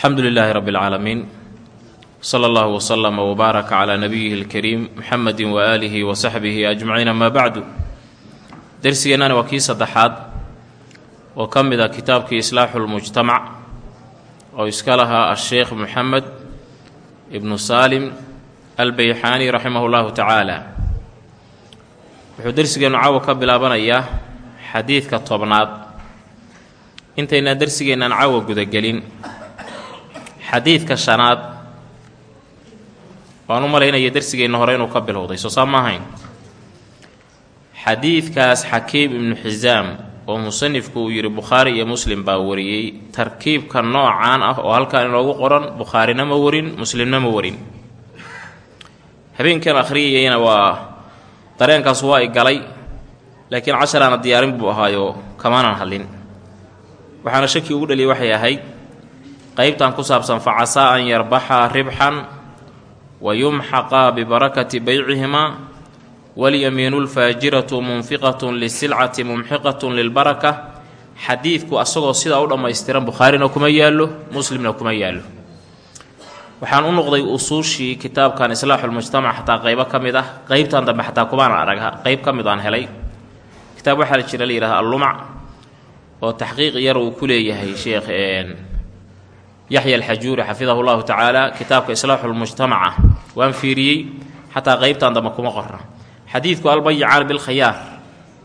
alxamdu lilaahi rabbi اlcaalamiin sala allahu wslama wbaaraka calaa nabiyihi اlkariim muxamedi waaalihi wa saxbihi ajmaciin amaa bacdu dersigeennani waa kii saddexaad oo ka mid a kitaabkii islaaxu lmujtamac oo iska lahaa asheekh moxamed ibnu saalim albeyxaani raximah llahu tacaala wuxuu dersigeennu caawa ka bilaabanayaa xadiidka tobnaad. Intaynaan dersigeennaan caawa gudagelin xadiidka shanaad. Waan u malaynaya dersigeenna hore inuu ka bilowday soo saa ma ahayn. Xadiidkaas xakiim ibnu xisaam oo musanifku uu yidhi bukhaari iyo muslim baa wariyey tarkiibka noocaan ah oo halkan inoogu qoran bukhaarina ma warin muslimna ma warin. Habeenkan akhriyayayna waa dareenkaas waa i galay laakiin casharaana diyaarin buu ahaayo kamaanan hadlin. Waxaana shaki ugu dhaliyay waxay ahayd qeybtan ku saabsan facasaa an yarbaxa ribxan wa yumxaqa bibarakati beycihimaa walyamiinu lfaajiratu munfiqatun lisilcati mumxiqatun lilbaraka xadiidku asagoo sidaa u dhammaystiran bukhaarina kuma yaallo muslimna kuma yaallo. Waxaan u noqday usuushii kitaabkan islaaxulmujtamac xataa qeybo ka mid ah qeybtan dambe xataa kumaan arag qeyb ka mid aan helay. Kitaab waxaa jira la yidhahda allumac oo taxqiiq yar uu ku leeyahay sheekh yaxya alxajuuri xafidahu llahu tacaala kitaabka islaaxulmujtamaca waan fiiriyey xataa qeybtan dambe kuma qorna xadiidku albayicaan bilkhayaar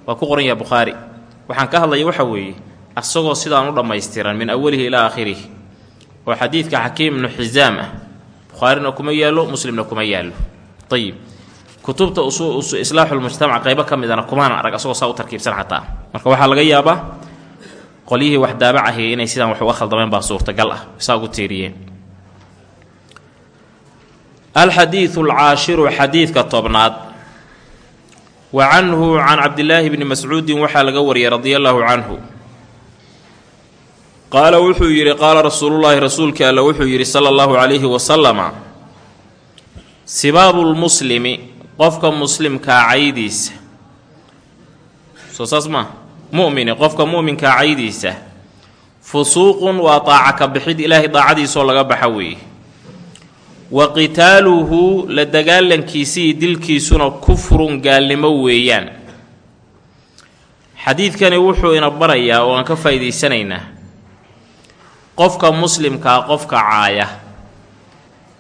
waa ku qoran yaha bukhaari waxaan ka hadlaya waxa weeye asagoo sidaan u dhammaystiran min awalihi ilaa aakhirihi oo xadiidka xakiim ibnu xisaam ah. Bukhaarina kuma yaallo muslimna kuma yaallo. Ayib kutubta islaaxulmujtamac qeybo ka midana kumaana arag asagoo saa u tarkiibsan xataa. Marka waxaa laga yaabaa qolyihii wax daabacahay inay sidaan wax uga khaldameen baa suurtagal ah saa ugu tiiriyeen. Alxadiidu alcaashiru xadiidka tobnaad. Wa canhu can cabdillaahi bni mascuudin waxaa laga wariyay radia allaahu canhu. Qaala wuxuu yidhi qaala rasuulullaahi rasuulka alla wuxuu yidhi sala allahu calayhi wasalama sibaabu lmuslimi qofka muslimkaa caydiisa. Soo saas maa mu'mini qofka mu'minkaa caydiisa fusuuqun waa daaca ka bixid ilaahay daacadiisoo laga baxa weeye. Wa qitaaluhu la dagaalankiisii dilkiisuna kufrun gaalnimo weeyaan. Xadiidkani wuxuu ina barayaa oo aan ka faa'iidaysanaynaa. Qofka muslimkaa qofka caaya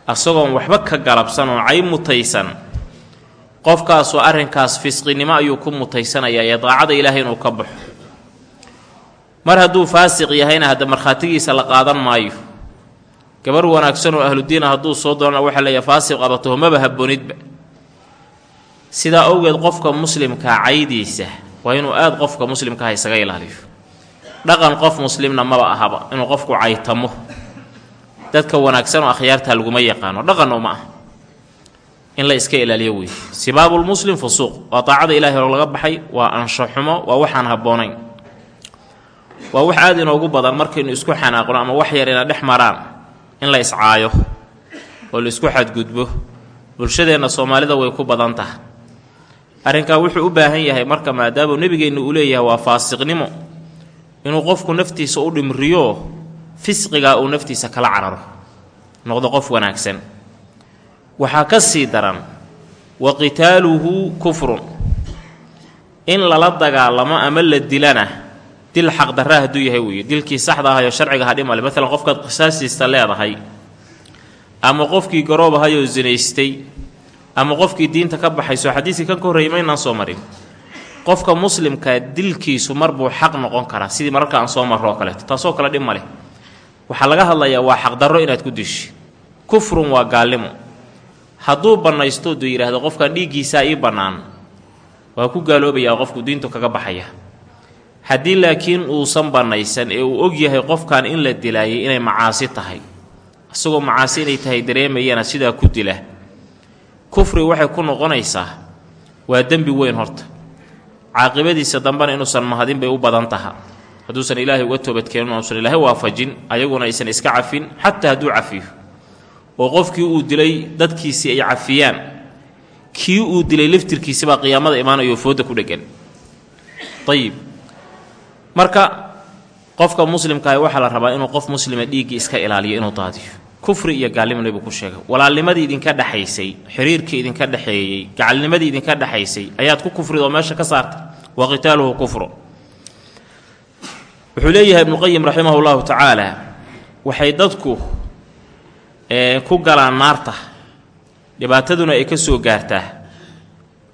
asagoon waxba ka galabsan oo cay mutaysan qofkaasoo arrinkaas fisqinimo ayuu ku mutaysanayaa ee daacada ilaahay inuu ka baxo. Mar hadduu faasiq yahayna hadda markhaatigiisa la qaadan maayo. Gabar wanaagsan oo ahludiina hadduu soo doonana waxaa leeyahay faasiq qabato maba habboonidba sidaa owgeed qofka muslimkaa caydiisa waa inuu aada qofka muslimkaha isaga ilaaliyo. Dhaqan qof muslimna maba ahaba inuu qofku caytamo. Dadka wanaagsan oo akhyaartaa laguma yaqaano dhaqan uma ah in la iska ilaaliyo wey sibaabulmuslim fusuuq. Waa daacada ilaahay oo laga baxay waa anshaxumo waa waxaan habboonayn. Waa wax aada inoogu badan markaynu isku xanaaqno ama wax yar ina dhex maraan in la iscaayo oo la isku xadgudbo. Bulshadeenna soomaalida way ku badan tahay. Arrinkaa wuxuu u baahan yahay marka maadaamuu nebigeennu uu leeyahay waa faasiqnimo inuu qofku naftiisa u dhimriyo fisqigaa uu naftiisa kala cararo. Noqdo qof wanaagsan waxaa ka sii daran wa qitaaluhu kufrun. In lala dagaalamo ama la dilana dil xaqdarra hadduu yahay weeye. Dilkii saxda ahayoo sharciga hadhimale maalan qofkaad qisaasiista leedahay ama qofkii garoob ahayoo sinaystay ama qofkii diinta ka baxayso xadiiskii kan ka horreeyay maynaan soo marin. Qofka muslimkaa dilkiisu mar buu xaq noqon karaa sidii mararka aan soo marro oo kaleeto. Taasoo kale dhib leh. Waxaa laga hadlayaa waa xaqdarro inaad ku dishi. Kufrun waa gaalnimo hadduu bannaysto duu yidhaahdo qofkan dhiiggiisaa ii bannaan waa ku gaaloobayaa qofku diintu kaga baxaya. Haddii laakiin uusan bannaysan ee uu og yahay qofkan in la dilaayay inay macaasi tahay isagoo macaasi inay tahay dareemayana sidaa ku dila. Kufri waxay ku noqonaysaa waa dembi weyn horta. Caaqibadiisa dambena inuusan mahadin bay u badan taha. Hadduusan ilaahay uga toobadkeenin uusan ilaahay waafajin ayaguna aysan iska cafin xataa hadduu cafiyo oo qofkii uu dilay dadkiisii ay cafiyaan. Kii uu dilay laftirkiisibaa qiyaamada imaanayo fooda ku dhegan ayib marka qofka muslimkaahi waxaa la rabaa inuu qof muslima dhiiggii iska ilaaliyo inuu daadiyo. Kufri iyo gaalnimo nebigu ku sheegay walaalnimadii idinka dhexaysay xiriirkii idinka dhexeeyey gacalnimadii idinka dhexaysay ayaad ku kufrid oo meesha ka saartay wa qitaaluhu kufru. Wuxuu leeyahay ibnuqayim raximah llahu tacaala waxay dadku ku galaan naarta dhibaataduna ay ka soo gaartaa.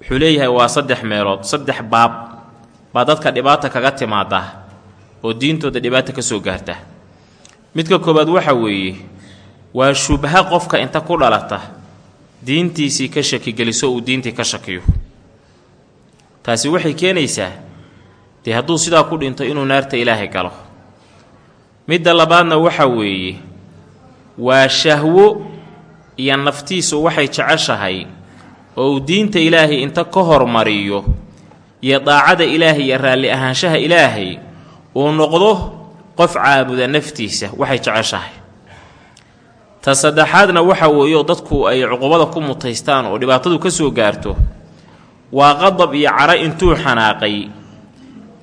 Wuxuu leeyahay waa saddex meelood saddex baab baa dadka dhibaata kaga timaadaa oo diintooda dhibaata ka soo gaarta. Midka koowaad waxa weeye waa shubha qofka inta ku dhalata diintiisii ka shakigeliso uu diintii ka shakiyo. Taasi waxay keenaysaa dee hadduu sidaa ku dhinto inuu naarta ilaahay galo. Midda labaadna waxa weeye waa shahwo iyo naftiisu waxay jeceshahay oo uu diinta ilaahay inta ka hormariyo iyo daacada ilaahay iyo raalli ahaanshaha ilaahay uu noqdo qof caabuda naftiisa waxay jeceshahay. Ta saddexaadna waxa weeyo dadku ay cuqubada ku mutaystaan oo dhibaatadu ka soo gaarto waa qadab iyo cara intuu xanaaqay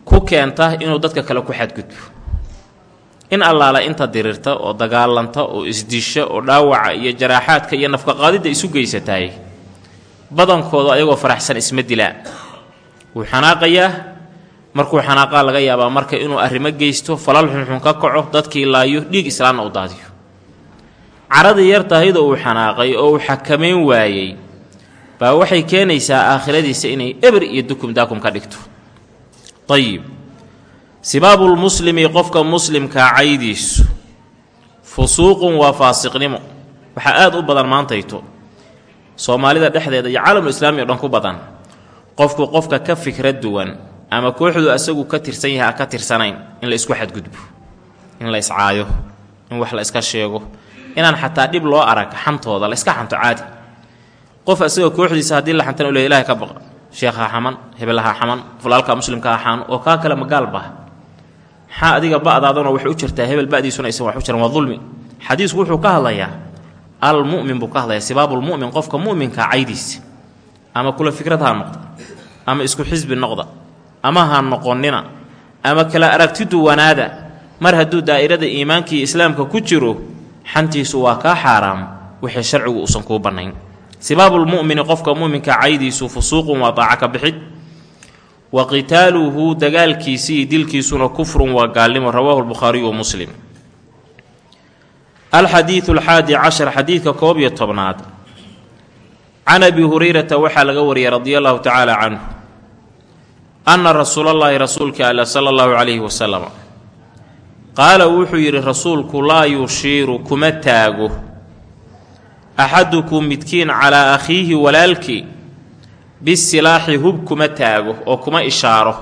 ku keenta inuu dadka kale ku xadgudbo in allaala inta dirirta oo dagaalanta oo isdisha oo dhaawaca iyo jaraaxaadka iyo nafkaqaadidda isu geysataay badankooda ayagoo faraxsan isma dilaa wuu xanaaqayaa markuu xanaaqaa laga yaabaa marka inuu arrimo geysto falal xunxun ka kaco dadkii laayo dhiig islaamna u daadiyo. Caradii yartahayda uu xanaaqay oo uu xakamayn waayey baa waxay keenaysaa aakhiradiisa inay eber iyo dukum daakum ka dhigto. Ayib sibaabulmuslimi qofka muslimkaa caydiisu. Fusuuqun waa faasiqnimo. Waxaa aad u badan maantayto. Soomaalida dhexdeeda iyo caalamul islaami dhan ku badan. Qofku qofka ka fikra duwan ama kooxdu asagu ka tirsan yahay a ka tirsanayn in la isku xadgudbo in la iscaayo in wax la iska sheego inaan xataa dhib loo arag xantooda la iska xanto caadi. Qof asagoo kooxdiisa haddii la xantan u le ilahay ka baqa sheekha xaman hebelaha xaman fulaalka muslimka xaan oo kaa kale magaalba maxaa adiga ba'daadana waxay u jirtaa hebel ba'diisuna aysan wax u jiran waa dulmi xadiisku wuxuu ka hadlayaa almu'min buu ka hadlayaa sibaabulmu'min qofka mu'minka caydiisa. Ama kula fikrad ha noqda ama isku xisbi noqda ama ha noqonnina ama kala aragtidu wanaada mar hadduu daa'irada iimaanka iyo islaamka ku jiro xantiisu waa kaa xaaraam wixii sharcigu uusan kuu bannayn. Sibaabulmu'mini qofka mu'minka caydiisu fusuuqun waa daaca ka bixid wa qitaaluhu dagaalkiisi iyo dilkiisuna kufrun waa gaalnimo rawaahu lbukhaariyu wa muslim. Alxadiidu alxaadi cashar xadiidka koob iyo tobnaad. Can abi hurayrata waxaa laga wariyay radia allahu tacaala canhu anna rasuulallaahi rasuulka alla sala allahu calayhi wasalam qaala wuxuu yidhi rasuulku laa yushiiru kuma taago. Axadukum midkiin calaa akhiihi walaalkii bisilaaxi hub kuma taago oo kuma ishaaro.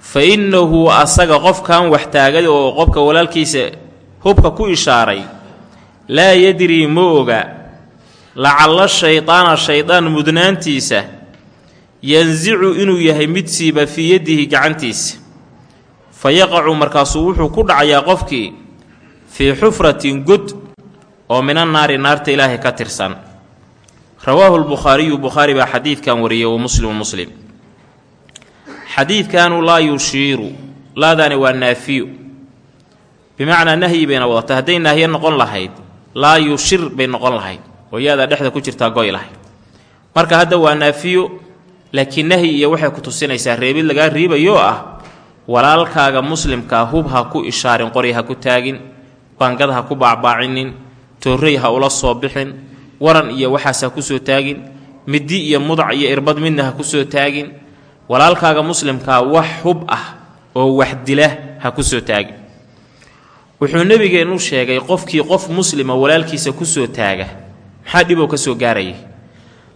Fa innahu asaga qofkan wax taagay oo qofka walaalkiisa hubka ku ishaaray laa yadrii ma oga lacalla shaydaana shaydaan mudnaantiisa yansicu inuu yahay mid siiba fii yadihi gacantiisa. Fa yaqacu markaasuu wuxuu ku dhacayaa qofkii fii xufratin god oo mina naari naarta ilaahay ka tirsan rawaahu lbukhaariyu bukhaari baa xadiidkan wariyey wa muslimu muslim. Xadiidkanu laa yushiiru laadaani waa naafiyo bimacnaa nahyi bayna wadata hadday naahiye noqon lahayd laa yushir bay noqon lahayd. Oo dhexda ku jirtaa goy lahayd. Marka hadda waa naafiyo laakiin nahyi iyo waxay ku tusinaysaa reebid lagaa riibayoo ah walaalkaaga muslimkaa hub ha ku ishaarin qori ha ku taagin baangad ha ku baacbaacinin toorrey ha ula soo bixin waran iyo waxaas ha ku soo taagin middi iyo mudac iyo irbad midna ha ku soo taagin walaalkaaga muslimkaa wax hub ah oo wax dila ha ku soo taagin. Wuxuu nebigeennu sheegay qofkii qof muslima walaalkiisa ku soo taaga maxaa dhiboo ka soo gaarayay?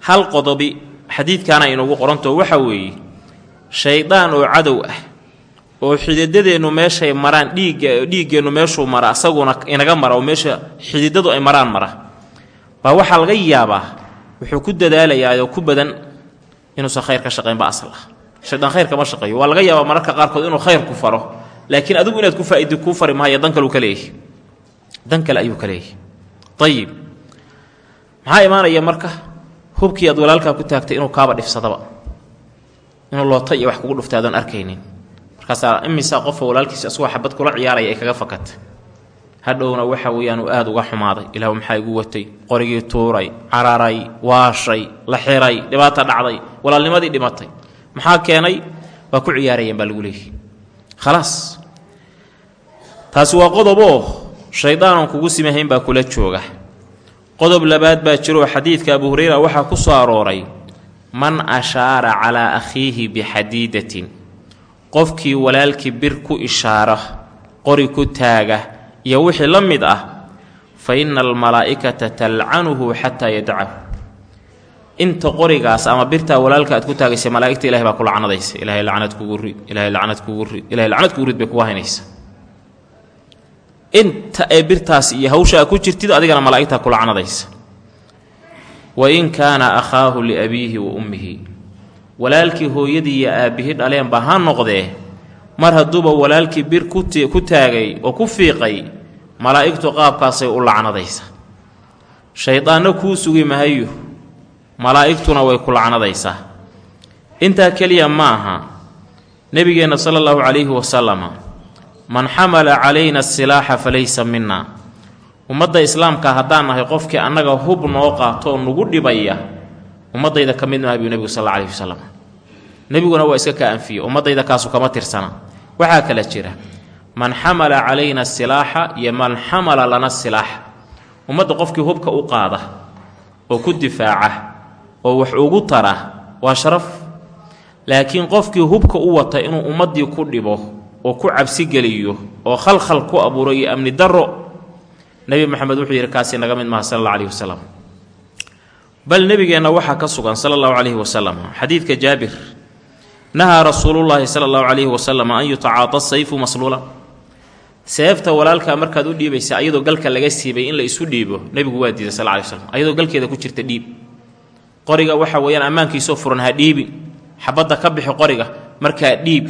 Hal qodobi xadiidkaana inugu qorantoo waxa weeye shaydaan oo cadow ah oo xididadeennu meeshay maraan dhiigga dhiiggeennu meeshuu mara asaguna inaga mara oo meesha xididadu ay maraan mara baa waxaa laga yaabaa wuxuu ku dadaalayaa oo ku badan inuusan khayr ka shaqaynba asal ah. Shaydaan khayr kama shaqeeyo. Waa laga yaabaa mararka qaarkood inuu khayr ku faro laakiin adigu inaad ku faaidi kuu fari maayo dan kaleu ka leeyahy dan kale ayuu ka leeyahy ayib maxaa imaanaya marka? Hubkii aad walaalkaa ku taagtay inuu kaaba dhifsadaba. Inuu loota iyo wax kugu dhuftay adoon arkaynin. Markaasaa imisaa qofka walaalkiisa isagoo xabad kula ciyaaraya ay kaga fakata hadhowna waxa weeyaan uu aada uga xumaaday. Ilaahu maxaa igu watay? Qorigii tuuray cararay waashay la xiray dhibaata dhacday walaalnimadii dhimatay. Maxaa keenay? Waa ku ciyaarayeen baa lagu leeyahy khalaas taasi waa qodoboo shaydaanan kugu simahayn baa kula jooga. Qodob labaad baa jiroo xadiidka abu hureyra waxaa ku soo arooray man ashaara calaa akhiihi bixadiidatin. Qofkii walaalkii bir ku ishaara qori ku taaga iyo wixii la mid ah fa inna almalaa'ikata talcanuhu xataa yadacahu inta qorigaas ama birtaa walaalka aad ku taagaysa malaa'igta ilahay baa ku lacnadaysa. Ilahay lacnad kugu rid ilahay lacnad kugu rid ilahay lacnad kugu rid bay kugu haynaysa. Inta ee birtaas iyo hawsha a ku jirtid adigana malaa'igtaa ku lacnadaysa. Wa in kaana akhaahu liabiihi wa ummihi. Walaalkii hooyadii iyo aabbihii dhaleenba ha noqdee mar hadduuba walaalkii bir ku taagay oo ku fiiqay malaa'igtu qaabkaasay u lacnadaysa shaydaanna kuu sugi mahayo malaa'igtuna way ku lacnadaysaa. Intaa keliya ma aha nebigeenna sala allahu calayhi wasalama man xamala calayna asilaaxa falaysa minna. Ummadda islaamka haddaan nahay qofkii annaga hub noo qaatoo nugu dhibaya ummaddayda ka mid maaha buu nebigu sal alla alayhi wasalam nebiguna waa iska ka anfiye ummaddayda kaasu kama tirsana. Waxaa kala jira man xamala calayna asilaaxa iyo man xamala lana silaaxa ummadda qofkii hubka u qaada oo ku difaaca oo wax ugu tara waa sharaf. Laakiin qofkii hubka u wata inuu ummaddii ku dhibo oo ku cabsigeliyo oo khalkhal ku abuuro iyo amni darro nebi moxamed wuxuu yidhi kaasi naga mid maha sala alla alayhi wasalam bal nebigeenna waxaa ka sugan sala allahu calayhi wasalam xadiidka jaabir nahaa rasuulullaahi sala allahu calayhi wasalam an yutacaata sayfu masluula seefta walaalkaa markaad u dhiibaysa ayadoo galka laga siibay in la isu dhiibo nebigu waa diiday sal ly slm ayadoo galkeeda ku jirta dhiib qoriga waxa weeyaan ammaankiisoo furan ha dhiibin xabadda ka bixi qoriga markaa dhiib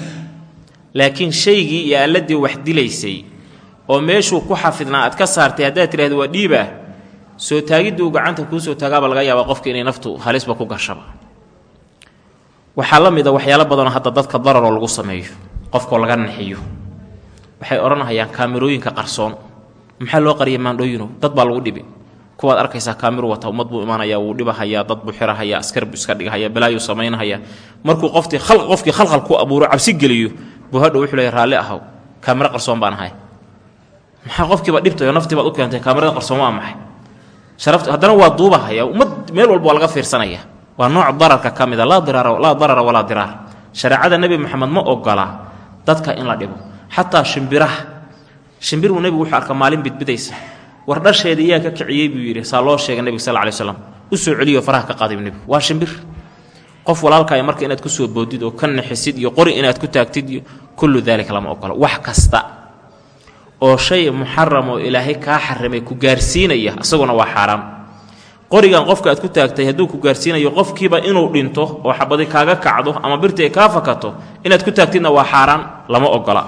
laakiin shaygii iyo alladii wax dilaysay oo meeshuu ku xafidnaa aad ka saartay haddaad tidhahda waa dhiibah soo taagidduu gacanta kuu soo taagaaba laga yaabaa qofka inay naftu halisba ku gashaba waxaa la mid a waxyaalo badanoo hadda dadka dararoo lagu sameeyo qofkoo laga naxiyo. Waxay odhanahayaan kaamirooyinka qarsoon. Maxaa loo qariyay maandhooyino dad baa lagu dhibi. Kuwaad arkaysaa kaamiru wata ummad buu imaanayaa wuu dhibahayaa dad buu xirahayaa askar buu iska dhigahaya balaayuu samaynahaya markuu qoftii qofkii khalkhal ku abuuro cabsi geliyo buu hadhow wuxuu leeya raalli ahow kaamiro qarsoon baan ahay. Maxaa qofkiiba dhibtayo naftii baad u keentay kaamirada qarsoon waa maxay? Sharafta haddana waa duubahaya ummad meel walba waa laga fiirsanaya waa nooc dararka ka mida laa darara walaa diraar shareecada nebi moxamed ma ogola dadka in la dhibo xataa shimbiraha. Shimbiruu nebigu wuxuu arka maalin bidbidaysa. War dhasheeda iyaa ka kiciyey buu yidhi saa loo sheegay nebiga sal ly slam u celiyo faraha ka qaadib nebigu waa shimbir. Qof walaalkaaya marka inaad ku soo boodid oo ka naxisid iyo qori inaad ku taagtid iyo kullu daalika lama ogolo wax kasta oo shay muxaram oo ilaahay kaa xarimay ku gaarsiinaya isaguna waa xaaraam qorigan qofka aad ku taagtay hadduu ku gaarsiinayo qofkiiba inuu dhinto oo xabadi kaaga kacdo ama birta ay kaa fakato inaad ku taagtidna waa xaaraan lama ogola.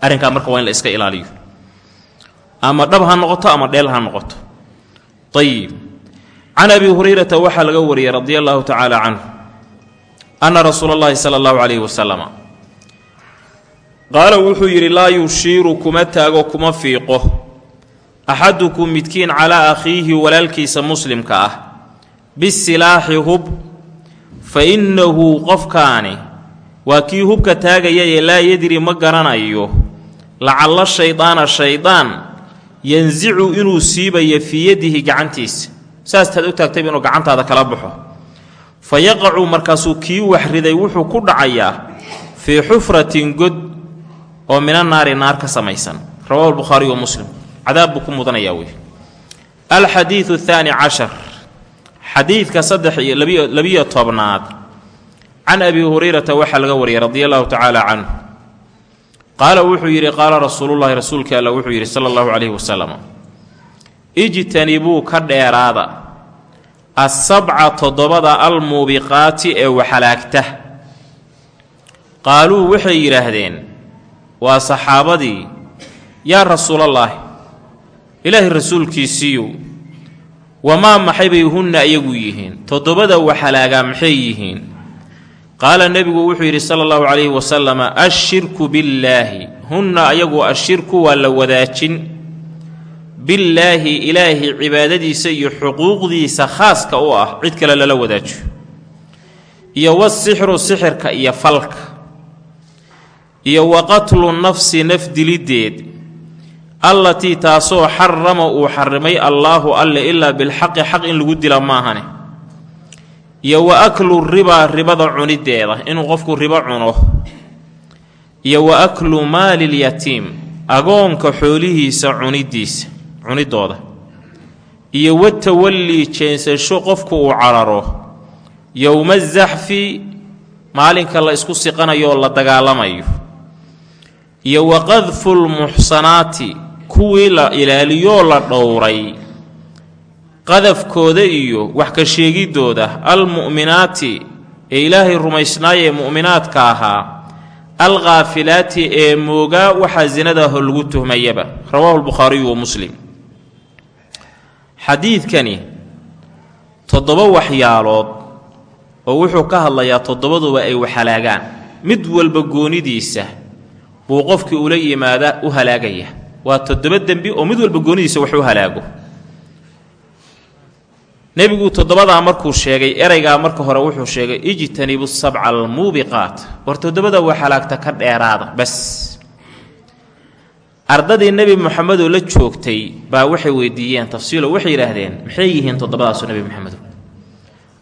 Arrinkaa marka waa in la iska ilaaliyo. Ama dhab ha noqoto ama dheel ha noqoto. Ayib can abi hurayrata waxaa laga wariyey radia allaahu tacaala canhu anna rasuula allahi sala allahu calayhi wasalama qaala wuxuu yidhi laa yushiiru kuma taago kuma fiiqo axadukum midkiin calaa akhiihi walaalkiisa muslimka ah bisilaaxi hub fa innahu qofkaani waa kii hubka taagayayee laa yadri ma garanayo lacalla shaydaana shaydaan yansicu inuu siibayo fii yadihi gacantiisa saastaad u taagtayba inuu gacantaada kala baxo fa yaqacu markaasuu kii waxriday wuxuu ku dhacayaa fii xufratin god oo mina naari naar ka samaysan rawahu lbukhaariy wa muslim cadaab buu ku mudanayaa wey alxadiidu athaani cashar. Xadiidka saddex iyo labiyo tobnaad. Can abi hurayrata waxaa laga wariyay radia allahu tacaala canhu. Qaala wuxuu yidhi qaala rasuulullahi rasuulkii alla wuxuu yidhi sala allahu calayhi wasalam ijtanibuu ka dheeraada assabca toddobada almuubiqaati ee waxalaagta qaaluu waxay yidhaahdeen waa saxaabadii yaa rasuulallaahi ilaahay rasuulkiisiiyu wamaa maxay bay hunna iyagu yihiin? Toddobada waxalaagaa maxay yihiin? Qaala nebigu wuxuu yidhi sala allahu calayhi wasalama ashirku billaahi. Hunna ayagu ashirku waa la wadaajin. Billaahi ilaahi cibaadadiisa iyo xuquuqdiisa khaaska u ah cid kale lala wadaajiyo. Iyo wasixru sixirka iyo falka. Iyo wa qatlu nafsi naf diliddeed allatii taasoo xarama uu xarimay allaahu alle ilaa bilxaqi xaq in lagu dila maahane. Iyo wa aklu ribaa ribada cunideeda inuu qofku ribo cuno. Iyo wa aklu maalilyatiim agoonka xoolihiisa cunidiisa cunidooda. Iyo wa tawallii jeensasho qofku uu cararo. Yowma zaxfi maalinka la isku siqanayo oo la dagaalamayo. Iyo wa qadfu lmuxsanaati kuwii la ilaaliyoo la dhowray qadafkooda iyo wax ka sheegidooda almu'minaati ee ilaahay rumaysnaayee mu'minaadka ahaa alkhaafilaati ee moogaa waxaa sinadaahoo lagu tuhmayaba. Rawaahu lbukhaariyu wa muslim. Xadiidkani toddoba waxyaalood oo wuxuu ka hadlayaa toddobaduba ay waxhalaagaan mid walba goonidiisa buu qofkii ula yimaada u halaagaya waa toddoba dembi oo mid walba goonidiisa wax u halaago. Nebigu toddobadaa markuu sheegay eraygaa marka hore wuxuu sheegay ijtanibu sabca almuubiqaat war toddobada wax halaagta ka dheeraada bas. Ardadii nebi moxamedoo la joogtay baa waxay weydiiyeen tafsiilo waxay yidhaahdeen maxay yihiin toddobadaasu nebi moxamedo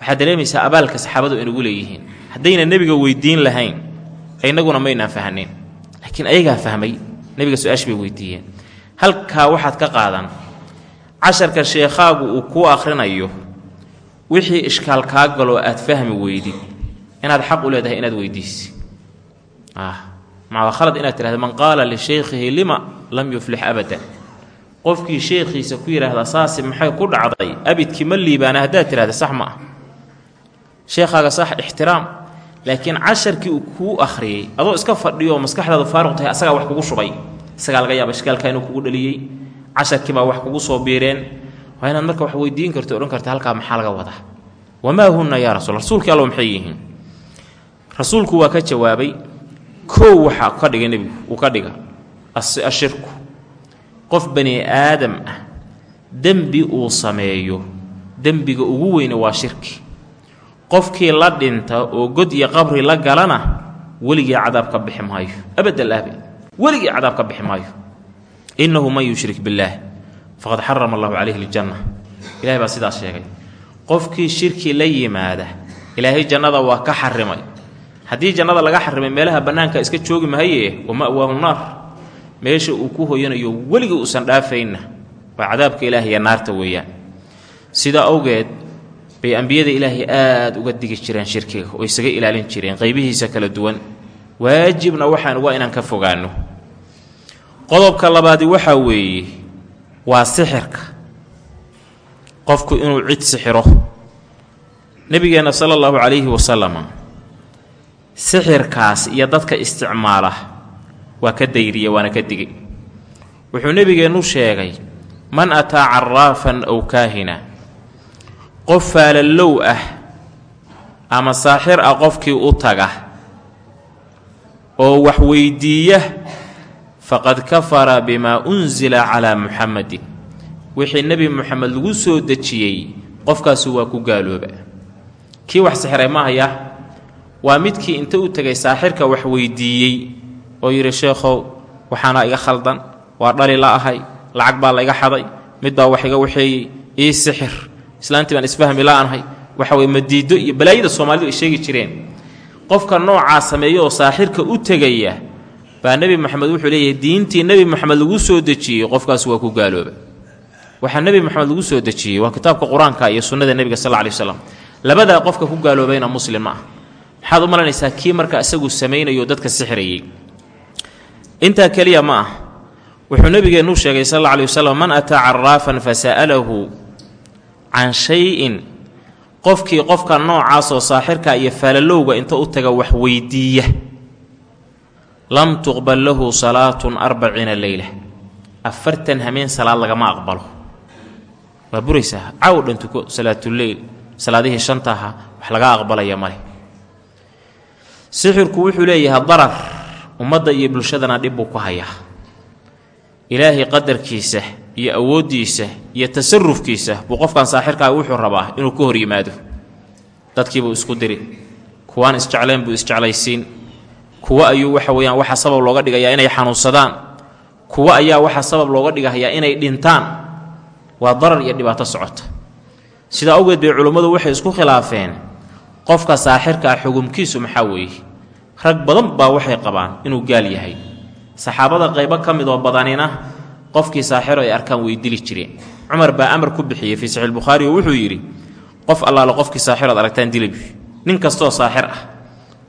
waxaad dareemaysaa abaalka saxaabadu inugu leeyihiin. Haddayna nebiga weydiin lahayn innaguna maynaan fahanin laakiin ayagaa fahmay nebiga su'aash bay weydiiyeen. Halkaa waxaad ka qaadan casharka sheekhaagu uu kuu akhrinayo wixii ishkaal kaa galoo aad fahmi weydid inaad xaq u leedahay inaad weydiisi. Maa khalad inaad tidhahda man qaala lishaykhihi lima lam yuflix abadan qofkii sheekhiisa ku yidhaahdaa saasi maxay ku dhacday? Abidkii ma liibaana haddaad tidhahda sax ma ah. Sheekhaaga sax ixtiraam laakiin casharkii uu kuu akhriyey adoo iska fadhiyo maskaxdaadu faaruq tahay asagaa wax kugu shubay. Isagaa laga yaaba ishkaalka inuu kugu dhaliyey. Casharkiibaa wax kugu soo biireen. Waa inaad marka wax weydiin karto odhan karta halkaa maxaa laga wadaa? Wamaa hunna yaa rasul rasuulkii allo maxay yihiin? Rasuulku waa ka jawaabay koow waxaa ka dhigay nebigu uu ka dhiga ashirku qof bani aadam ah dembi uu sameeyo dembiga ugu weyne waa shirki qofkii la dhinta oo god iyo qabri la galana weligii cadaab ka bixi maayo. Abadal aabe weligii cadaab ka bixi maayo. Innahu man yushrik billaah faqad xarama allahu calayhi ljanna ilahay baa sidaas sheegay qofkii shirki la yimaada ilaahay jannada waa ka xarimay haddii jannada laga xarimay meelaha bannaanka iska joogi mahaye wa ma'waahu naar. Meesha uu ku hoyanayo weligii uusan dhaafaynna waa cadaabka ilaahay iyo naarta weeyaan. Sidaa awgeed bay ambiyada ilaahay aad uga digi jireen shirkiga oo isaga ilaalin jireen qaybihiisa kala duwan. Waajibna waxaan waa inaan ka fogaanno. Qodobka labaadi waxaa weeye waa sixirka. Qofku inuu cid sixiro. Nebigeenna sala allahu calayhi wasalam sixirkaas iyo dadka isticmaala waa ka dayriya waana ka digay. Wuxuu nebigeennu sheegay man ataa caraafan aw kaahina qof faalallow ah ama saaxir ah qofkii u taga oo wax weydiiya faqad kafara bimaa unsila calaa muxamadin wixii nebi muxamed lagu soo dejiyey qofkaasu waa ku gaalooba. Kii wax sixiray mahaya waa midkii inta u tegay saaxirka wax weydiiyey oo yidhi sheekhow waxaana iga khaldan waa dhali la ahay lacag baa la iga xaday mid baa wax iga waxeeyey ii sixir islaantii baan isfahmi la'aanhay waxa weye madiido iyo balaayada soomaalidu ay sheegi jireen. Qofka noocaa sameeya oo saaxirka u tegaya baa nebi moxamed wuxuu leeyahay diintii nebi moxamed lagu soo dejiyey qofkaas waa ku gaalooba. Waxaa nebi moxamed lagu soo dejiyey waa kitaabka qur'aanka iyo sunnada nebiga sal ly waslam labadaa qofka ku gaaloobayna muslim ma ah maxaad u malanaysaa kii marka isagu samaynayo dadka sixirayey intaa keliya ma ah wuxuu nebigeennu sheegay sal alay wasalam man ataa caraafan fasa'alahu can shay-in qofkii qofka noocaasoo saaxirka iyo faalalowga inta u taga wax weydiiya. Lam tuqbal lahu salaatun arbaciina leyla afartan hameen salaad lagama aqbalo. Waa buraysaa? Caw dhan salaatuleyl salaadihii shanta ahaa wax laga aqbalaya male sixirku wuxuu leeyahay darar ummadda iyo bulshadana dhib buu ku hayaa. Ilaahay qadarkiisa iyo awooddiisa iyo tasarufkiisa buu qofkan saaxirkaa wuxuu rabaa inuu ka hor yimaado. Dadkiibuu isku diri. Kuwaan isjeclayn buu isjeclaysiin. Kuwo ayuu waxa weeyaan waxa sabab looga dhigayaa inay xanuunsadaan. Kuwo ayaa waxa sabab looga dhigayaa inay dhintaan. Waa darar iyo dhibaato socota. Sidaa awgeed bay culummadu waxay isku khilaafeen qofka saaxirka ah xugumkiisu maxaa weeye? Rag badan baa waxay qabaan inuu gaal yahay. Saxaabada qaybo ka mid oo badanina qofkii saaxiro ay arkaan way dili jireen. Cumar baa amar ku bixiyey fii saxiix bukhaari oo wuxuu yidhi qof allaale qofkii saaxirood aragtaan dilabi nin kastoo saaxir ah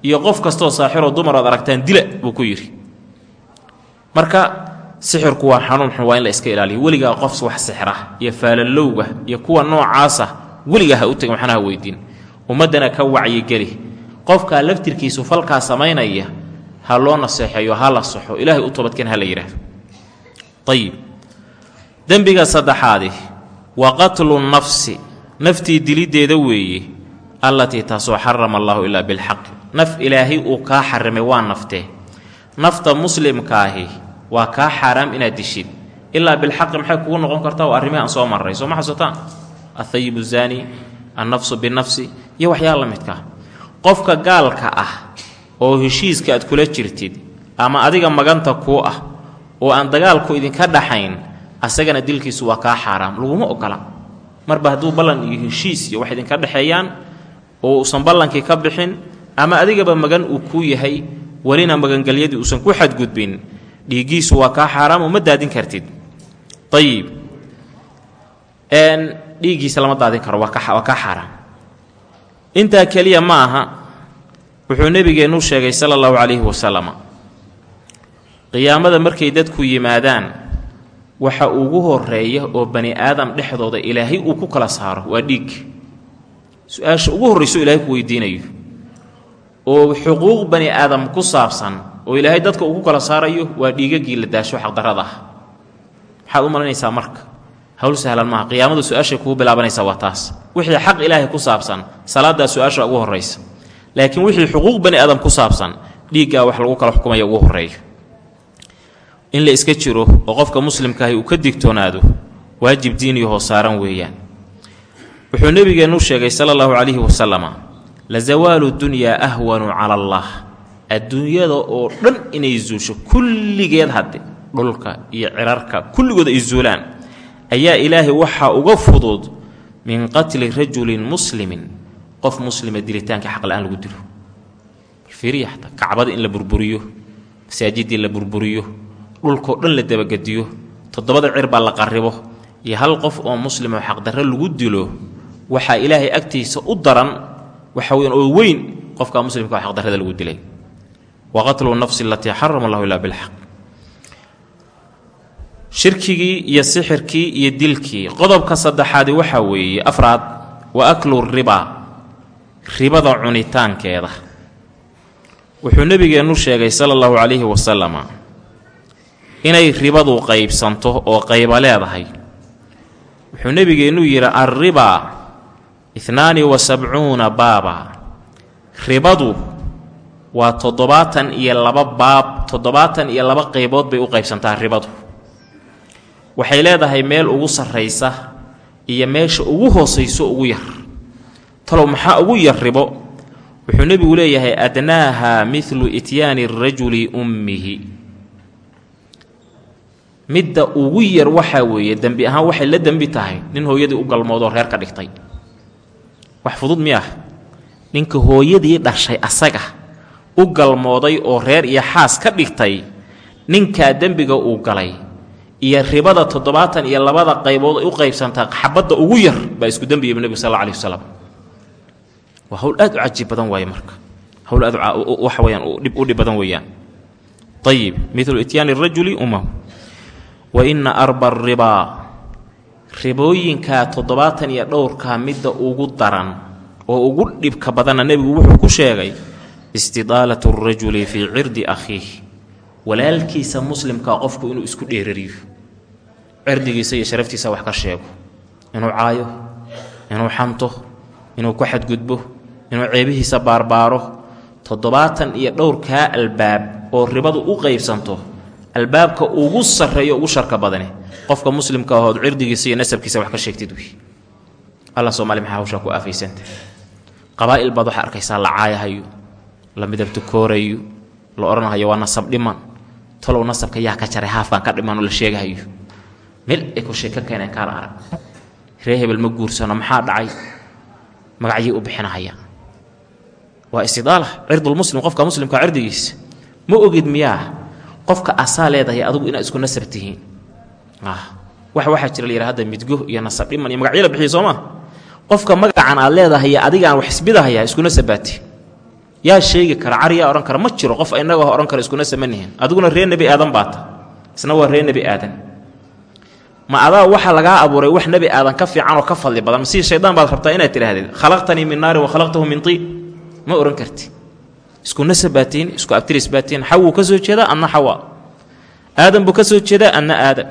iyo qof kastoo saaxiroo dumarood aragtaan dila buu ku yidhi. Marka sixirku waa xanuun xun waa in la iska ilaaliyo. Weligaa qof wax sixra iyo faalalowga iyo kuwa noocaasa weligaa ha u tegin waxna ha weydiin. Ummaddana ka wacyigeli qofkaa laftirkiisu falkaa samaynaya ha loo naseexeeyo ha la saxo ilaahay u toobadkeen ha la yidhaahdo ayib dembiga saddexaadi wa qatlu nafsi naftii diliddeeda weeye allatii taasoo xarama allaahu ilaa bilxaqi naf ilaahay uu kaa xarimay waa naftee nafta muslimkaahi waa kaa xaaraam inaad dishid ilaa bilxaqi maxay kugu noqon kartaa waa arrimihi aan soo marray soo ma xasuutaan athayibu zaani annafsu binafsi iyo waxyaala la midkaa qofka gaalka ah oo heshiiska aad kula jirtid ama adiga maganta kuu ah oo aan dagaalku idinka dhaxayn asagana dilkiisu waa kaa xaaraam. Laguma ogola. Marba hadduu ballan iyo heshiis iyo wax idinka dhexeeyaan oo uusan ballankii ka bixin ama adigaba magan uu kuu yahay welina magangelyadii uusan ku xadgudbin dhiiggiisu waa kaa xaaraam uma daadin kartid. Ayib dhiiggiisa lama daadin karo waa kaa xaaraam. Intaa keliya ma aha wuxuu nebigeennu sheegay sala allahu calayhi wasalama qiyaamada markay dadku yimaadaan waxa ugu horreeya oo bani aadam dhexdooda ilaahay uu ku kala saaro waa dhiig. Su'aasha ugu horrayso ilaahay ku weydiinayo oo xuquuq bani aadam ku saabsan oo ilaahay dadka uu ku kala saarayo waa dhiigagii la daasho xaqdarrada. Ah maxaad u malaynaysaa marka hawl sahlan maaha. Qiyaamadu su'aashay kugu bilaabanaysaa waa taas. Wixii xaq ilaahay ku saabsan salaaddaa su'aasha ugu horraysa laakiin wixii xuquuq bani aadam ku saabsan dhiiggaa wax lagu kala xukumaya ugu horreeyo in la iska jiro oo qofka muslimkaahi uu ka digtoonaado waajib diiniyahoo saaran weeyaan. Wuxuu nebigeennu sheegay sala allahu calayhi wasalama la zawaalu dunyaa ahwanu cala allah. Adduunyada oo dhan inay zuusho kulligeed hadde dhulka iyo cirarka kulligood ay zuulaan ayaa ilaahay waxaa uga fudud min qatli rajulin muslimin. Qof muslima dilitaanka xaqla-aan lagu dilo fiiriya kacbada in la burburiyo masaajidii la burburiyo dhulkoo dhan la dabagediyo. Toddobada cir baa la qarribo. Iyo hal qof oo muslimoo xaqdarre lagu dilo waxaa ilaahay agtiisa u daran waxa weyan oo weyn qofka muslimka oo xaqdarrada lagu dilay. Wa qatlu nafsi alatii xarama allahu ilaa bilxaq shirkigii iyo sixirkii iyo dilkii. Qodobka saddexaadi waxaa weeye afraad wa aklu ribaa ribada cunitaankeeda. Wuxuu nebigeennu sheegay sala allahu calayhi wasalama inay ribadu qaybsanto oo qayba leedahay. Wuxuu nebigeennu yidhi alribaa ihnaani wa sabcuuna baaba. Ribadu waa toddobaatan iyo laba baab toddobaatan iyo laba qaybood bay u qaybsantaa ribadu. Waxay leedahay meel ugu sarraysa iyo meesha ugu hoosayso ugu yar. Talow maxaa ugu yar ribo? Wuxuu nebigu leeyahay adnaaha midlu ityaani rajuli ummihi midda ugu yar waxaa weeye dembi ahaan waxay la dembi tahay nin hooyadii u galmoodoo reer ka dhigtay. Wax fudud miyaah? Ninka hooyadii dhashay asaga u galmooday oo reer iyo xaas ka dhigtay ninkaa dembiga uu galay iyo ribada toddobaatan iyo labada qaybood ay u qaybsantaa xabadda ugu yar baa isku dembiya nebigu sal alla alih wasalam waa hawl aad u cajiib badan waaye marka. Hawl aad waxa weyaan u dhib badan weeyaan. Ayib milu ityaani rajuli umahu wa inna arba ribaa ribooyinkaa toddobaatan iyo dhowrkaa midda ugu daran oo ugu dhibka badanna nebigu wuxuu ku sheegay istidaalatu rajuli fii cirdi akhiih. Walaalkiisa muslimkaa qofku inuu isku dheerariyo. Cirdigiisa iyo sharaftiisa wax ka sheego. Inuu caayo inuu xanto inuu ku xadgudbo inuu ceebihiisa baarbaaro. Toddobaatan iyo dhowrkaa albaab oo ribadu u qaybsanto albaabka ugu sarreeyo ugu sharka badane qofka muslimka ahood cirdigiisa iyo nasabkiisa wax ka sheegtid wey alla soomaali maxaa hawshaa ku aafaysanta qabaa'il baad waxaa arkaysaa la caayahayo la midabta koorayo la odhanahayo waa nasab dhiman. Talow nasabka yaa ka jaray haafkaan ka dhiman oo la sheegahayo. Meel ay ku sheeka keeneen kaala arag. Ree hebel ma guursano maxaa dhacay? Magacyay u bixinahaya. Waa istidaala cirdulmuslim qofka muslimka cirdigiisa. Ma ogid miyaa qofka asaa leedahay adugu inaad isku nasab tihiin. Wax waxaa jira layidha hadda midgo iyo nasab dhiman iyo magacyo la bixiya soo maa qofka magacan aad leedahay adigaan wax isbidahaya isku nasabaati. Yaa sheegi kara cari yaa odhan kara ma jiro qof inagoo odhan kara isku nasab ma nihin. Adiguna ree nebi aadan baata isna waa ree nebi aadan ma adaa waxa lagaa abuuray wax nebi aadan ka fiican oo ka fadli badan. Si shaydaan baad rabtaa inaad tidhaahdid khalaqtanii min naarin wa khalaqtahu min tiin. Ma odhan karti isku nasab baatiin isku abtiris baatiin xawuu ka soo jeedaa adna xawa. Aadan buu ka soo jeedaa adna aadan.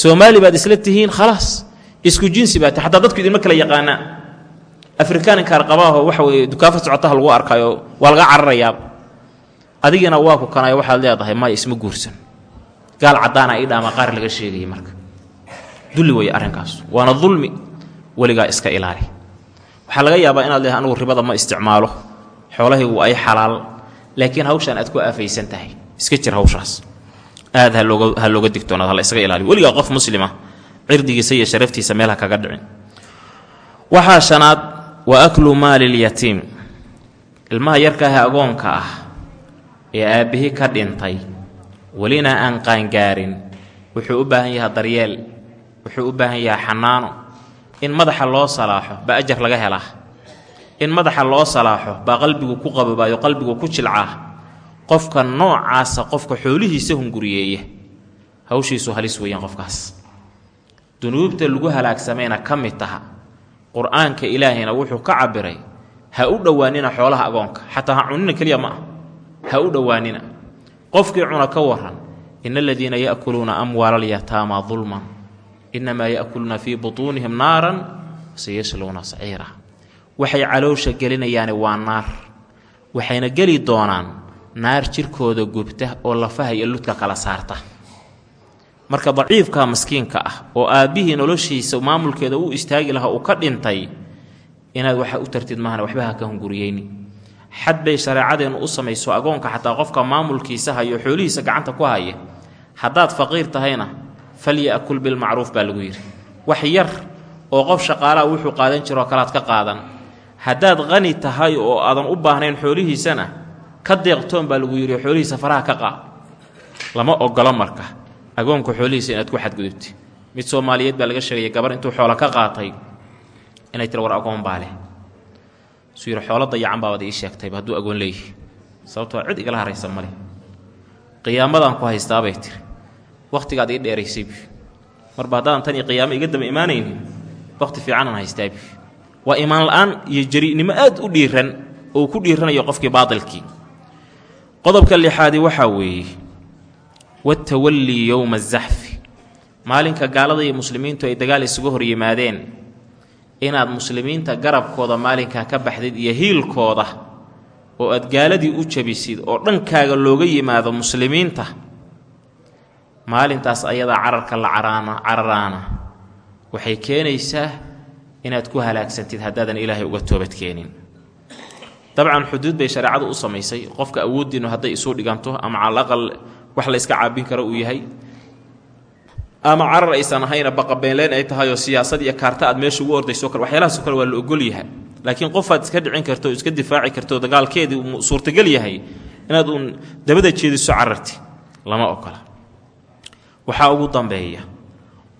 Soomaali baad isla tihiin khalaas. Isku jinsi baati xataa dadku idinma kala yaqaanaa afrikaaninkaar qabaaho waxa weye dukaafa socotaha lagu arkaayo waa laga cararayaaba adigina waa ku kanayo waxaad leedahay maya isma guursan. Gaal caddaana ii dhaama qaar laga sheegayay marka. Dulli weeye arrinkaas. Waana dulmi weligaa iska ilaali. Waxaa laga yaabaa inaad leedahay anugu ribada ma isticmaalo xoolahaygu ay xalaal laakiin hawshaan aad ku aafaysan tahay. Iska jir hawshaas. Aad ha looga ha looga digtoonaad hala isaga ilaaliyo. Weligaa qof muslima cirdigiisa iyo sharaftiisa meel ha kaga dhicin. Waxaa shanaad wa aklu maali lyatiim ilmaha yarkaahe agoonka ah ee aabbihii ka dhintay welina aan qaangaarin wuxuu u baahan yahaa daryeel wuxuu u baahan yahaa xanaano. In madaxa loo salaaxo baa ajar laga helaa in madaxa loo salaaxo baa qalbigu ku qababaayo qalbigu ku jilcaa qofka noocaasa qofka xoolihiisa hunguriyeeya hawshiisu halis weeyaan qofkaas. Dunuubta lagu halaagsamayna ka mid taha. Qur'aanka ilaahayna wuxuu ka cabiray ha u dhowaanina xoolaha agoonka xataa ha cunina keliya ma ah ha u dhowaanina. Qofkii cuna ka waran ina aladiina ya'kuluuna amwaala alyataama dulman inamaa ya'kuluuna fii butuunihim naaran sayasluuna saciira waxay caloosha gelinayaani waa naar. Waxayna geli doonaan naar jirkooda gubta oo lafaha iyo ludka kala saarta. Marka daciifka maskiinka ah oo aabbihii noloshiisa maamulkeeda u istaagi lahaa uu ka dhintay inaad waxa u tartid maahana waxba ha ka hunguriyeyni. Xad bay shareecadeennu u samayso agoonka xataa qofka maamulkiisa hayo xoolihiisa gacanta ku haya haddaad faqiir tahayna falya'kul bilmacruuf baa lagu yidhi. Wax yar oo qof shaqaalaha wuxuu qaadan jiroo kalaad ka qaadan haddaad qani tahay oo aadan u baahnayn xoolihiisana ka deeqtoon baa lagu yidhi xoolihiisa faraha ka qaad lama ogolo marka agoonka xoolihiisa inaad ku xadgudubti. Mid soomaaliyeed baa laga sheegaya gabar intuu xoolo ka qaatay inay tiri war agoon baa leh. Suu yidhi xoolo dayacan baabad ii sheegtayba hadduu agoon leeyihi sababtoo cid igala haraysa ma qiyaamadaan ku haystaabay tiri. Wakhtigaad ii dheeraysaybi marba haddaadan tan iyo qiyaamo iga daba imaanaynin wakhti fiicanaan haystaabi waa imaan la'aan iyo jari'nimo aad u dhiiran oo uu ku dhiiranayo qofkii baatilkii qodobka lixaadi waxaa weeye watawallii yowma azaxfi maalinka gaalada iyo muslimiintu ay dagaal isugu hor yimaadeen. Inaad muslimiinta garabkooda maalinkaa ka baxdid iyo hiilkooda oo aad gaaladii u jabisid oo dhankaaga looga yimaado muslimiinta maalintaas ayadaa cararka la caraana cararaana. Waxay keenaysaa inaad ku halaagsantid haddaadan ilaahay uga toobadkeenin dabcan xuduud bay shareecadu u samaysay. Qofka awooddiinnu hadday isu dhiganto ama cala aqal wax la yska caabin karo uu yahay ama carar aysan ahayna baqabeenleen ay tahay oo siyaasad iyo kaarta aad meesha ugu ordayso kale waxyaalahaasoo kale waa la ogol yahay. Laakiin qofaad iska dhicin karto o iska difaaci karto dagaalkeedii uu suurtagal yahay inaad uun dabada jeediso cararti lama ogola. Waxaa ugu dambeeya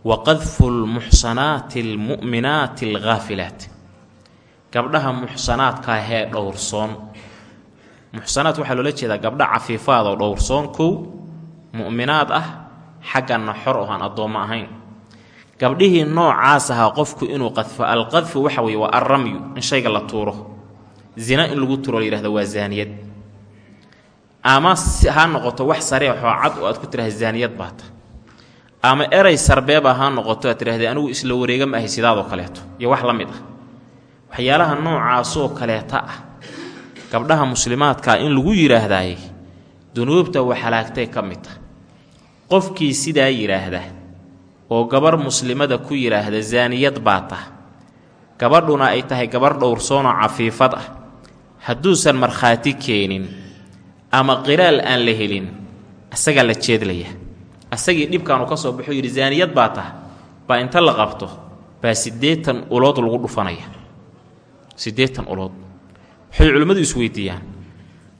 wa qadfu lmuxsanaati almu'minaati alghaafilaat gabdhaha muxsanaadka ahee dhowrsoon muxsanaad waxaa loola jeedaa gabdha cafiifaad oo dhowrsoon kow mu'minaad ah xagganna xor oo aan addoommo ahayn. Gabdhihii noocaas ahaa qofku inuu qadfo alqadfu waxa weeye waa alramyu in shayga la tuuro. Zina in lagu tuuro la yihahdo waa zaaniyad. Ama ha noqoto wax sareexoo cad oo aad ku tidhahda zaaniyad baata ama eray sarbeeba ha noqoto aad tidhahdee anigu isla wareega ma ahay sidaadoo kaleeto. Iyo wax la mid ah. Waxyaalaha noocaasoo kaleeta ah gabdhaha muslimaadkaa in lagu yidhaahdaay dunuubta waxalaagtay ka mid tah qofkii sidaa yidhaahda oo gabar muslimada ku yidhaahda zaaniyad baa tah. Gabadhuna ay tahay gabar dhowrsoonoo cafiifad ah. Hadduusan markhaati keenin ama qiraal aan la helin asagaa la jeedlaya asagii dhibkaanu ka soo baxuu yidhi zaaniyad baa tah baa inta la qabto baa siddeetan ulood lagu dhufanaya. Siddeetan ulood. Waxay culimmadu isweydiiyaan.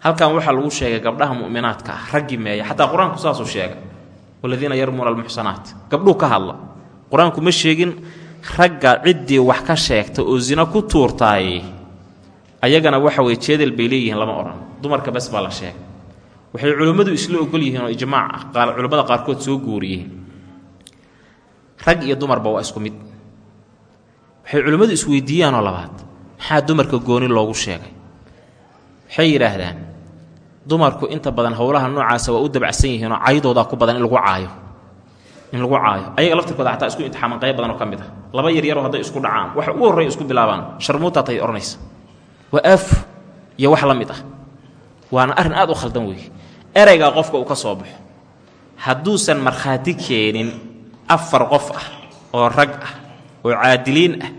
Halkan waxaa lagu sheegay gabdhaha mu'minaadka ah raggii meeya. Xataa qur'aanku saasuu sheega waladiina yarmuuna almuxsanaat. Gabdhuu ka hadla. Qur'aanku ma sheegin ragga ciddii wax ka sheegta oo zina ku tuurtaaye. Ayagana waxa weye jeedel bay leeyihiin lama odhan. Dumarka bes baa la sheegay waxay culimmadu isla ogol yihiin oo ijmaac ah. Culimmada qaarkood soo guuriyeen. Rag iyo dumarba waa isku mid. Waxay culimmadu isweydiiyaanoo labaad maxaa dumarka gooni loogu sheegay? Waxay yidhaahdaan dumarku inta badan howlaha noocaasa waa u dabacsan yihiinoo caydoodaa ku badan in lagu caayo. In lagu caayo. Ayaga laftirkooda xataa isku imtixaaman qayb badanoo ka mid ah. Laba yaryaroo hadday isku dhacaan. Waxa ugu horreya isku bilaabaan. Sharmuutaatay odhanaysa waa aaf iyo wax la mid ah. Waana arrin aad u khaldan weeye eraygaa qofka uu ka soo baxo. Hadduusan markhaati keenin afar qof ah oo rag ah oo caadiliin ah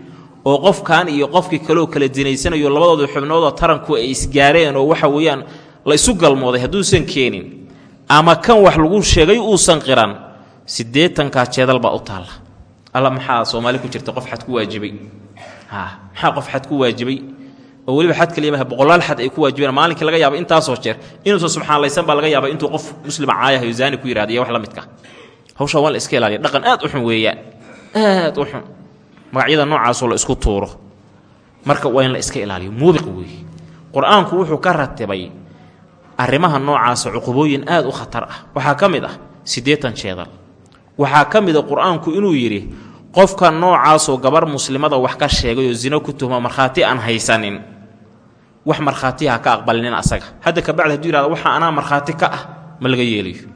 oo qofkan iyo qofkii kaleoo kala dinaysanayo labadooda xubnoodoo taranku ay isgaareen oo waxa weeyaan la isu galmooday hadduusan keenin ama kan wax lagu sheegay uusan qiran siddeetankaa jeedal baa u taalla. Alla maxaa soomaali ku jirta qof xad ku waajibay maxaa qof xad ku waajibay oo weliba xad kaliya boqolaal xad ay ku waajibeen maalinkii laga yaaba intaasoo jeer inuusan subxaanlaysan baa laga yaaba intuu qof muslima caayahayo zaani ku yihahda iyo wax la midka. Hawshaa waa la iska ilaaliya dhaqan aad u xun weeyaan. Aad u xun. Magacyada noocaasoo la isku tuuro. Marka waa in la iska ilaaliyo. Muubiq weeye qur'aanku wuxuu ka ratibay arrimaha noocaasa cuqubooyin aad u khatar ah. Waxaa ka mid ah siddeetan jeedal. Waxaa ka mid a qur'aanku inuu yidhi qofka noocaasoo gabar muslimada wax ka sheegay oo zino ku tuhmo markhaati aan haysanin wax markhaatiha ka aqbalinin asaga. Hadda kabacdi haduu yihahdo waxa anaa markhaati ka ah ma laga yeelayo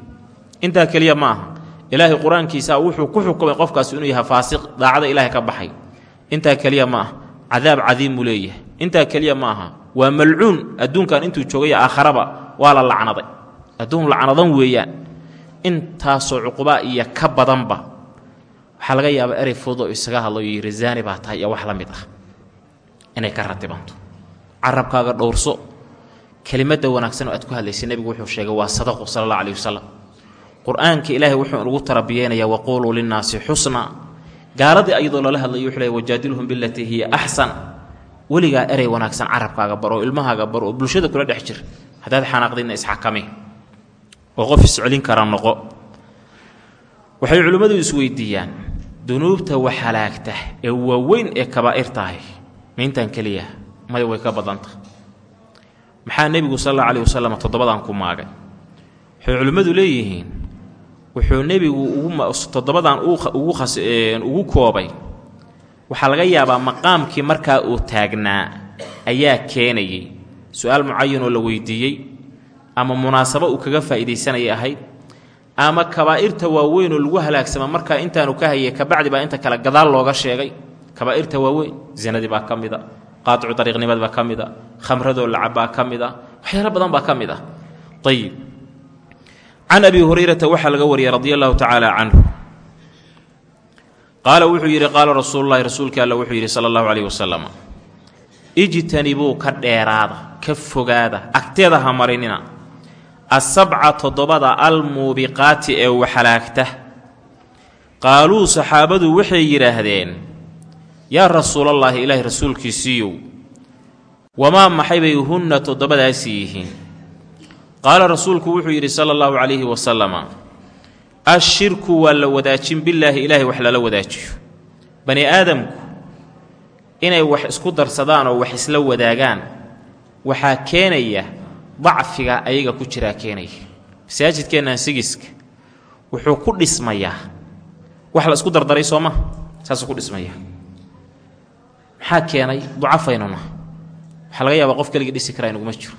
intaa keliya ma aha. Ilaahay qur'aankiisa wuxuu ku xukumay qofkaas inuu yahay faasiq daacada ilaahay ka baxay. Intaa keliya ma ah cadaab cadiimuu leeyahay. Intaa keliya ma aha. Waa malcuun. Adduunkan intuu joogay aakharaba waa la lacnaday. Adduun lacnadan weeyaan. Intaasoo cuqubaa iyo ka badanba. Waxaa laga yaabaa erey fudud oo isaga hadlayo yidhi zaani baa tahay. Iyo wax la mid ah. Inay ka ratibanto carabkaaga dhowrso kelimadda wanaagsan oo aad ku hadlaysay nebigu wuxuu sheegay waa sadaqu sala allah caleyhi wasalam qur'aanka ilaahay wuxuu inugu tarabiyeynayaa waquuluu linnaasi xusna. Gaaladii ayadoo lala hadlayo wuxuu leey wajaadilhum bilatii hiya axsan weligaa erey wanaagsan carabkaaga bar oo ilmahaaga bar oo bulshada kula dhex jir. Haddaad xanaaqdinna isxakame oo qof iscelin kara noqo. Waxay culimmadu isweydiiyaan dunuubta wax halaagta ee waaweyn ee kabaa'irtahay miintan keliya may way ka badanta maxaa nebigu sal alla alih wasalam toddobadan ku maagay? Waxay culimmadu leeyihiin wuxuu nebigu toddobadan ugu koobay. Waxaa laga yaabaa maqaamkii markaa uu taagnaa ayaa keenayay. Su'aal mucayanoo la weydiiyey ama munaasabo uu kaga faa'iidaysanayay ahayd ama kabaa'irta waaweynoo lagu halaagsama markaa intaanu ka hayay kabacdi baa inta kale gadaal looga sheegay. Kabaa'irta waaweyn zinadii baa ka mid a qaaticu dariiqnimadii baa ka mid a khamradoo lacab baa ka mid a waxyaalo badan baa ka mid ah ayib can abi hurayrata waxaa laga wariyey radi allahu tacaala canhu. Qaala wuxuu yidhi qaala rasuululahi rasuulkii alla wuxuu yidhi sala allahu caleyhi wasalam ijtanibuu ka dheeraada ka fogaada agteeda ha marinina. Asabca toddobada almuubiqaati ee waxalaagta qaaluu saxaabadu waxay yidhaahdeen yaa rasuulallaahi ilaahi rasuulkiisiiyow wamaa maxay bay hunna toddobadaasi yihiin? Qaala rasuulku wuxuu yidhi sala allahu calayhi wasalama ashirku waa la wadaajin billaahi ilaahay wax lala wadaajiyo. Bani aadamku inay wax isku darsadaan oo wax isla wadaagaan waxaa keenaya dacfiga ayaga ku jiraa keenaya. Masaajidkeennan sigiska wuxuu ku dhismayaa. Wax la isku dardaray soo maha saasuu ku dhismayaa maxaa keenay ducafaynuna waxaa laga yaabaa qof keligii dhisi karaa inuguma jiro.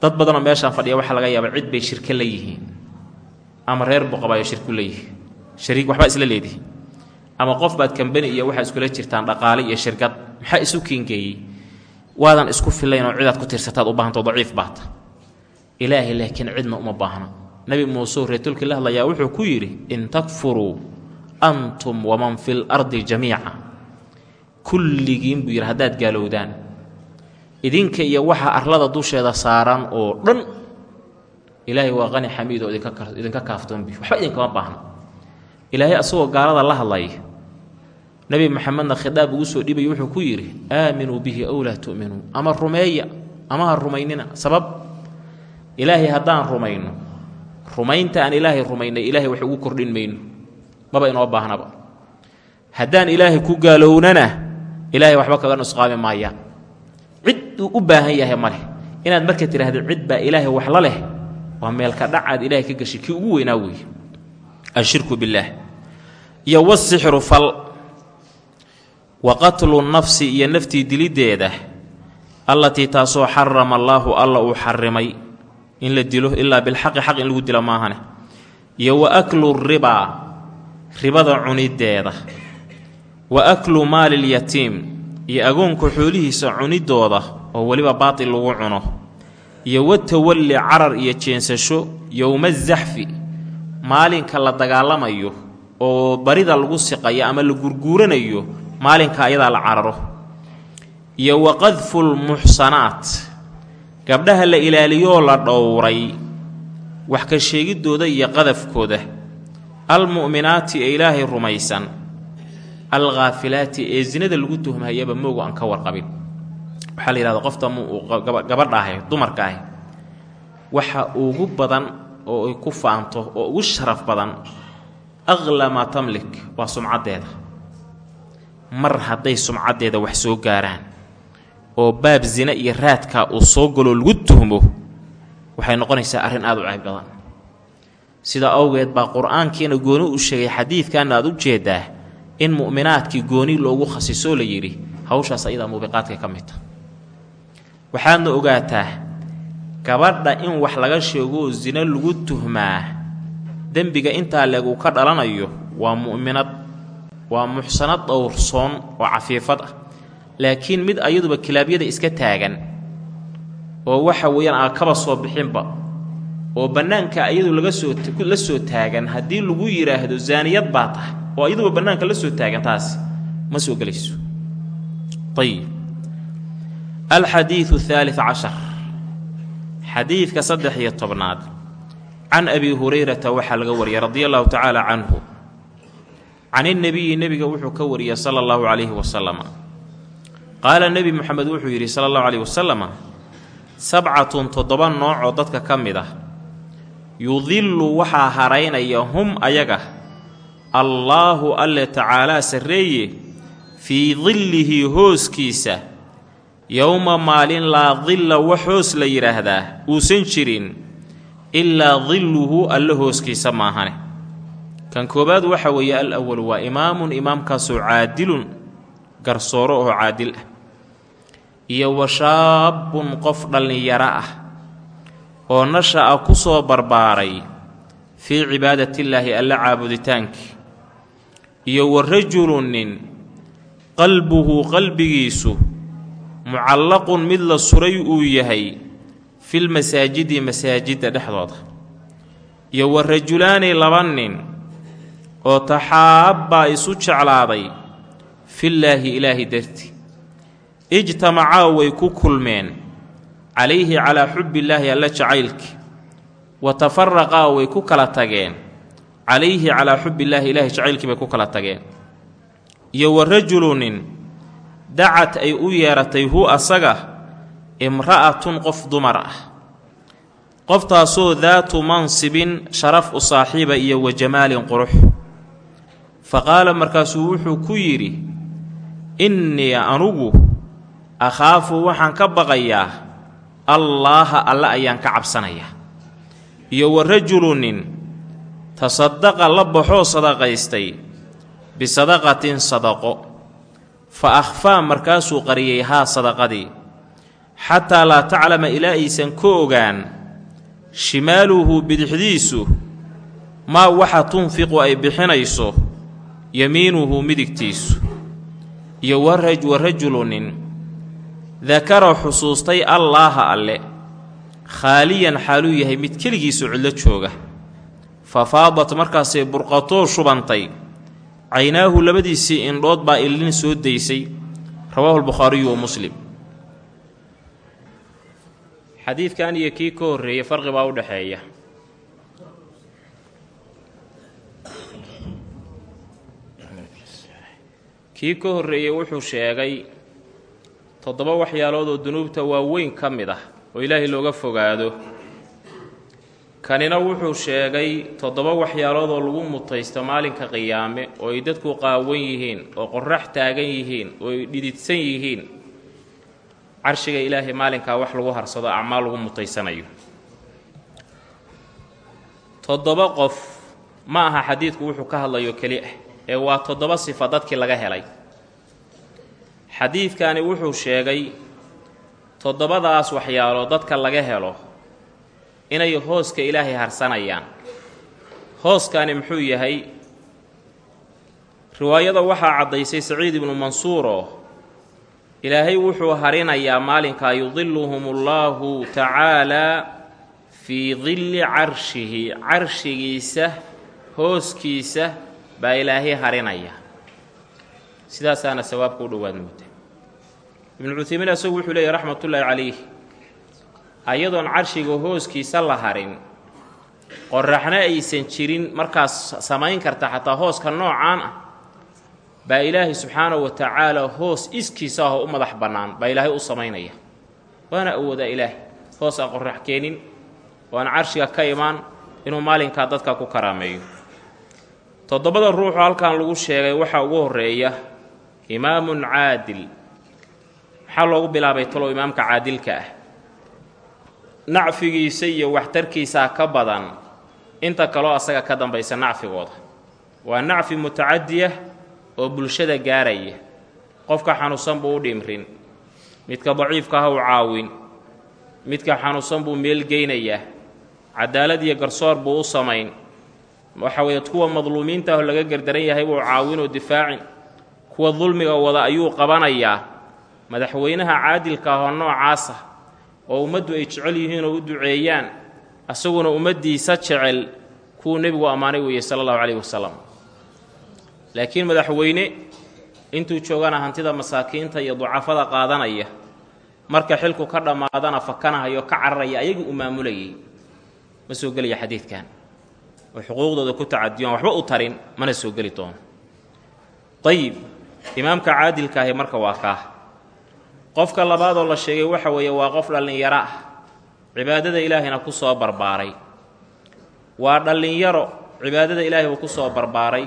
Dad badanoo meeshaan fadhiya waxaa laga yaabaa cid bay shirko la yihiin ama reer boqobayo shirku leeyihi shariik waxbaa isla leedihi ama qof baad kambani iyo waxaa iskula jirtaan dhaqaale iyo shirkad maxaa isu kiingeeyey? Waadan isku filayn oo cidaad ku tirsataad u baahantao daciif baata ilaahay laakiin cidna uma baahna. Nebi muuse reetulkii la hadlayaa wuxuu ku yidhi in takfuruu antum waman fi lardi jamiica kulligiin buu yidhi haddaad gaalowdaan. Idinka iyo waxa arlada dusheeda saaran oo dhan ilaahay waa qani xamiid oo idinka kaaftoonbi waxba idinkama baahna. Ilaahay asagoo gaalada la hadlaya nebi maxamedna khidaab ugu soo dhibay wuxuu ku yidhi aaminuu bihi ow laa tu'minuu ama rumeeya ama ha rumaynina. Sabab ilaahay haddaan rumayno rumaynta aan ilaahay rumaynay ilaahay wax ugu kordhin mayno. Maba inoo baahnaba. Haddaan ilaahay ku gaalownana ilaahay waxba kaga nusqaami maayaan cid uu u baahan yahay ma leh. Inaad marka tidhaahdo cid baa ilaahay wax la leh waa meelka dhacaad ilaahay ka gashay kii ugu weynaa weeye ashirku billaah iyo wasixru fal. Wa qatlu nafsi iyo naftii diliddeeda allatii taasoo xarama allaahu alla uu xarimay. In la dilo ilaa bilxaqi xaq in lagu dilo maahane iyo wa aklu ribaa ribada cuniddeeda wa aklu maalilyatiim iyo agoonka xoolihiisa cuniddooda oo weliba baatil lagu cuno. Iyo watawalli carar iyo jeensasho yowma zaxfi maalinka la dagaalamayo oo barida lagu siqayo ama la gurguuranayo maalinka ayadaa la cararo. Iyo wa qadfulmuxsanaat gabdhaha la ilaaliyoo la dhowray. Wax ka sheegiddooda iyo qadafkooda. Almu'minaati ee ilaahay rumaysan alkhaafilaati ee sinada lagu tuhmahayaba moogu aan ka warqabin. Waxaa la yidhahda qofta gabadha ahe dumarka ahi waxa ugu badan oo ay ku faanto oo ugu sharaf badan aqlaa maa tamlik waa sumcaddeeda. Mar hadday sumcaddeeda wax soo gaaraan oo baab zina iyo raadkaa uu soo galoo lagu tuhmo waxay noqonaysaa arrin aada u cayb badan sidaa awgeed baa qur'aankiina gooni u sheegay xadiidkanna aad u jeedaa in mu'minaadkii gooni loogu khasisoo la yidhi hawshaas ayadaa muubiqaadka ka mid ta waxaadna ogaataa gabadha in wax laga sheegoo sino lagu tuhmaa dembiga intaa leeg uu ka dhalanayo waa mu'minad waa muxsanad dhowrsoon oo cafiifad ah. Laakiin mid ayaduba kilaabyada iska taagan oo waxa weeyaan aan kaba soo bixinba oo bannaanka ayadu laga soo la soo taagan haddii lagu yidhaahdo zaaniyad baa tahay oo ayaduba bannaanka la soo taagan taas. Ma soo gelayso. Ayib alxadiidu haalit cashar. Xadiidka saddex iyo tobnaad. Can abi hurayrata waxaa laga wariyay radia allahu tacaala canhu. Can innebiyi nebiga wuxuu ka wariyey sala allahu calayhi wasalama qaala nebi moxamed wuxuu yidhi sala allahu calayhi wasalama sabcatun toddoba nooc oo dadka ka mid ah. Yudillu waxaa haraynaya hum ayaga allaahu alle tacaalaa sarreeye fii dillihi hooskiisa. Yowma maalin laa dilla wax hoos la yidhaahdaa uusan jirin ilaa dilluhu alle hooskiisa maahane. Kan koowaad waxa weeye al awalu waa imaamun imaamkaasoo caadilun garsooro oo caadil ah. Iyo wa shaabun qof dhallinyaro ah oo nasha-a ku soo barbaaray fii cibaadatillaahi alle caabuditaankii iyo wa rajulun nin qalbuhu qalbigiisu mucallaqun mid la suray uu yahay filmasaajidi masaajidda dhexdooda iyo wa rajulaani laba nin oo taxaabbaa isu jeclaaday fillaahi ilaahi darti ijtamacaa way ku kulmeen calayhi calaa xubbillaahi alle jacaylki wa tafaraqaa way ku kala tageen calayhi calaa xubbillaahi ilaahi jacaylkii bay ku kala tageen. Iyo wa rajulunin dacad ay u yeeratay hu asaga imra'atun qof dumar ah. Qoftaasoo daatu mansibin sharaf u saaxiiba iyo wa jamaalin qurux. Fa qaala markaasuu wuxuu ku yidhi innii anugu akhaafu waxaan ka baqayaa allaaha alle ayaan ka cabsanayaa iyo wa rajulunin tasadaqa la baxoo sadaqaystay bisadaqatin sadaqo. Fa akhfaa markaasuu qariyey haa sadaqadii xataa laa taclama ilaa aysan ka ogaan shimaaluhu bidixdiisu maa waxa tunfiqu ay bixinayso yamiinuhu midigtiisu. Iyo wa rajulunin dakara xusuustay allaaha alle khaaliyan xaaluu yahay mid keligiisu cidlo jooga fa faadat markaasay burqatoo shubantay. Caynaahu labadiisii indhood baa ilin soo daysay. Rawaahu lbukhaariyu wa muslim. Xadiidkan iyo kii ka horreeyey farqi baa u dhexeeya. Kii ka horreeyey wuxuu sheegay toddoba waxyaalood oo dunuubta waaweyn ka mid ah oo ilaahay looga fogaado kanina wuxuu sheegay toddoba waxyaalood oo lagu mutaysto maalinka qiyaame oo ay dadku qaawan yihiin oo qorax taagan yihiin oo ay dhididsan yihiin. Carshiga ilaahay maalinkaa wax lagu harsado acmaal lagu mutaysanayo. Toddoba qof ma aha xadiidku wuxuu ka hadlayo keli ah ee waa toddoba sifa dadkii laga helay. Xadiidkani wuxuu sheegay toddobadaas waxyaalood dadka laga helo inay hooska ilaahay harsanayaan. Hooskani muxuu yahay? Riwaayada waxaa caddaysay saciid ibnu mansuuro ilaahay wuxuu harinayaa maalinkaa yudiluhum allaahu tacaalaa fii dilli carshihi. Carshigiisa hooskiisa baa ilaahay harinaya sidaasaana sawaabka u dhowaad mooda ibnu cuthaymiin asagu wuxuu leeyahy raxmatullaahi calayh ayadoon carshiga hooskiisa la harin. Qoraxna aysan jirin markaas samayn karta xataa hooska noocaan ah. Baa ilaahay subxaanahu wa tacaala hoos iskiisa ah oo u madax bannaan baa ilaahay u samaynaya. Waana awoodaa ilaahay hoos aan qorax keenin oo aan carshiga ka imaan inuu maalinkaa dadka ku karaameeyo. Toddobada ruuxu halkan lagu sheegay waxaa ugu horreeya imaamun caadil. Maxaa loogu bilaabay talow imaamka caadilka ah nacfigiisa iyo waxtarkiisaa ka badan inta kaloo asaga ka dambaysa nacfigooda. Waa nacfi mutacadiya oo bulshada gaaraya. Qofka xanuunsan buu u dhimrin midka daciifka ah u caawin midka xanuunsan buu meel geynayaa cadaalad iyo garsoor buu u samayn. Waxa weeye kuwa madluumiinta ah laga gardaran yahay buu caawin oo difaacin kuwa dulmiga wada ayuu qabanayaa. Madaxweynaha caadilka ah oo noocaasa oo ummaddu ay jecel yihiin oo u duceeyaan asaguna ummaddiisa jecel kuwuu nebigu ammaanay weeye sala allahu calayhi wasalam laakiin madaxweyne intuu joogana hantida masaakiinta iyo ducafada qaadanaya marka xilku ka dhammaadana fakanahayo ka cararaya ayagii u maamulayay. Ma soo gelaya xadiidkan? Oo xuquuqdooda ku tacadiyoan waxba u tarin mana soo geli doono ayib imaamka caadilka ahi marka waa kaa qofka labaadoo la sheegay waxa weeye waa qof dhallinyaro ah. Cibaadada ilaahayna ku soo barbaaray. Waa dhallinyaro cibaadada ilaahay uu ku soo barbaaray.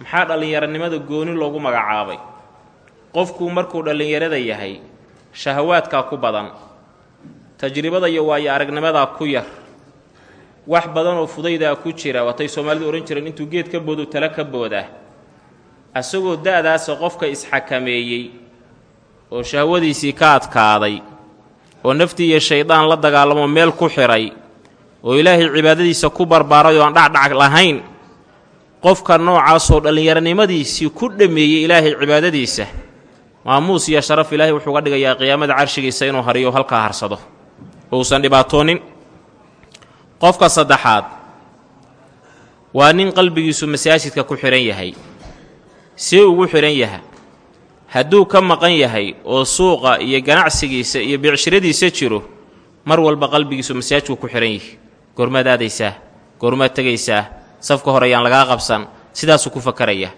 Maxaa dhallinyaronimada gooni loogu magacaabay? Qofku markuu dhallinyarada yahay shahawaadkaa ku badan tajribada iyo waayo aragnimadaa ku yar wax badan oo fudaydaa ku jira waatay soomaalidu odhan jireen intuu geed ka boodu tala ka boodaa asagoo da-daasa qofka isxakameeyey oo shahwadiisii ka adkaaday oo naftii iyo shaydaan la dagaalamo meel ku xidhay oo ilaahay cibaadadiisa ku barbaaray oo aan dhacdhac lahayn qofka noocaasoo dhallinyaronimadiisii ku dhammeeyey ilaahay cibaadadiisa maamuus iyo sharaf ilaahay wuxuu ga dhigayaa qiyaamada carshigiisa inuu hariyo halkaa harsado. Ousan dhibaatoonin. Qofka saddexaad waa nin qalbigiisu masaajidka ku xidhan yahay see ugu xidhan yaha hadduu ka maqan yahay oo suuqa iyo ganacsigiisa iyo biicshiradiisa jiro mar walba qalbigiisu masaajidku ku xidhan yihi goormaad aadaysaa goormaad tegaysaa safka hore ayaan lagaa qabsan sidaasuu ku fakaraya.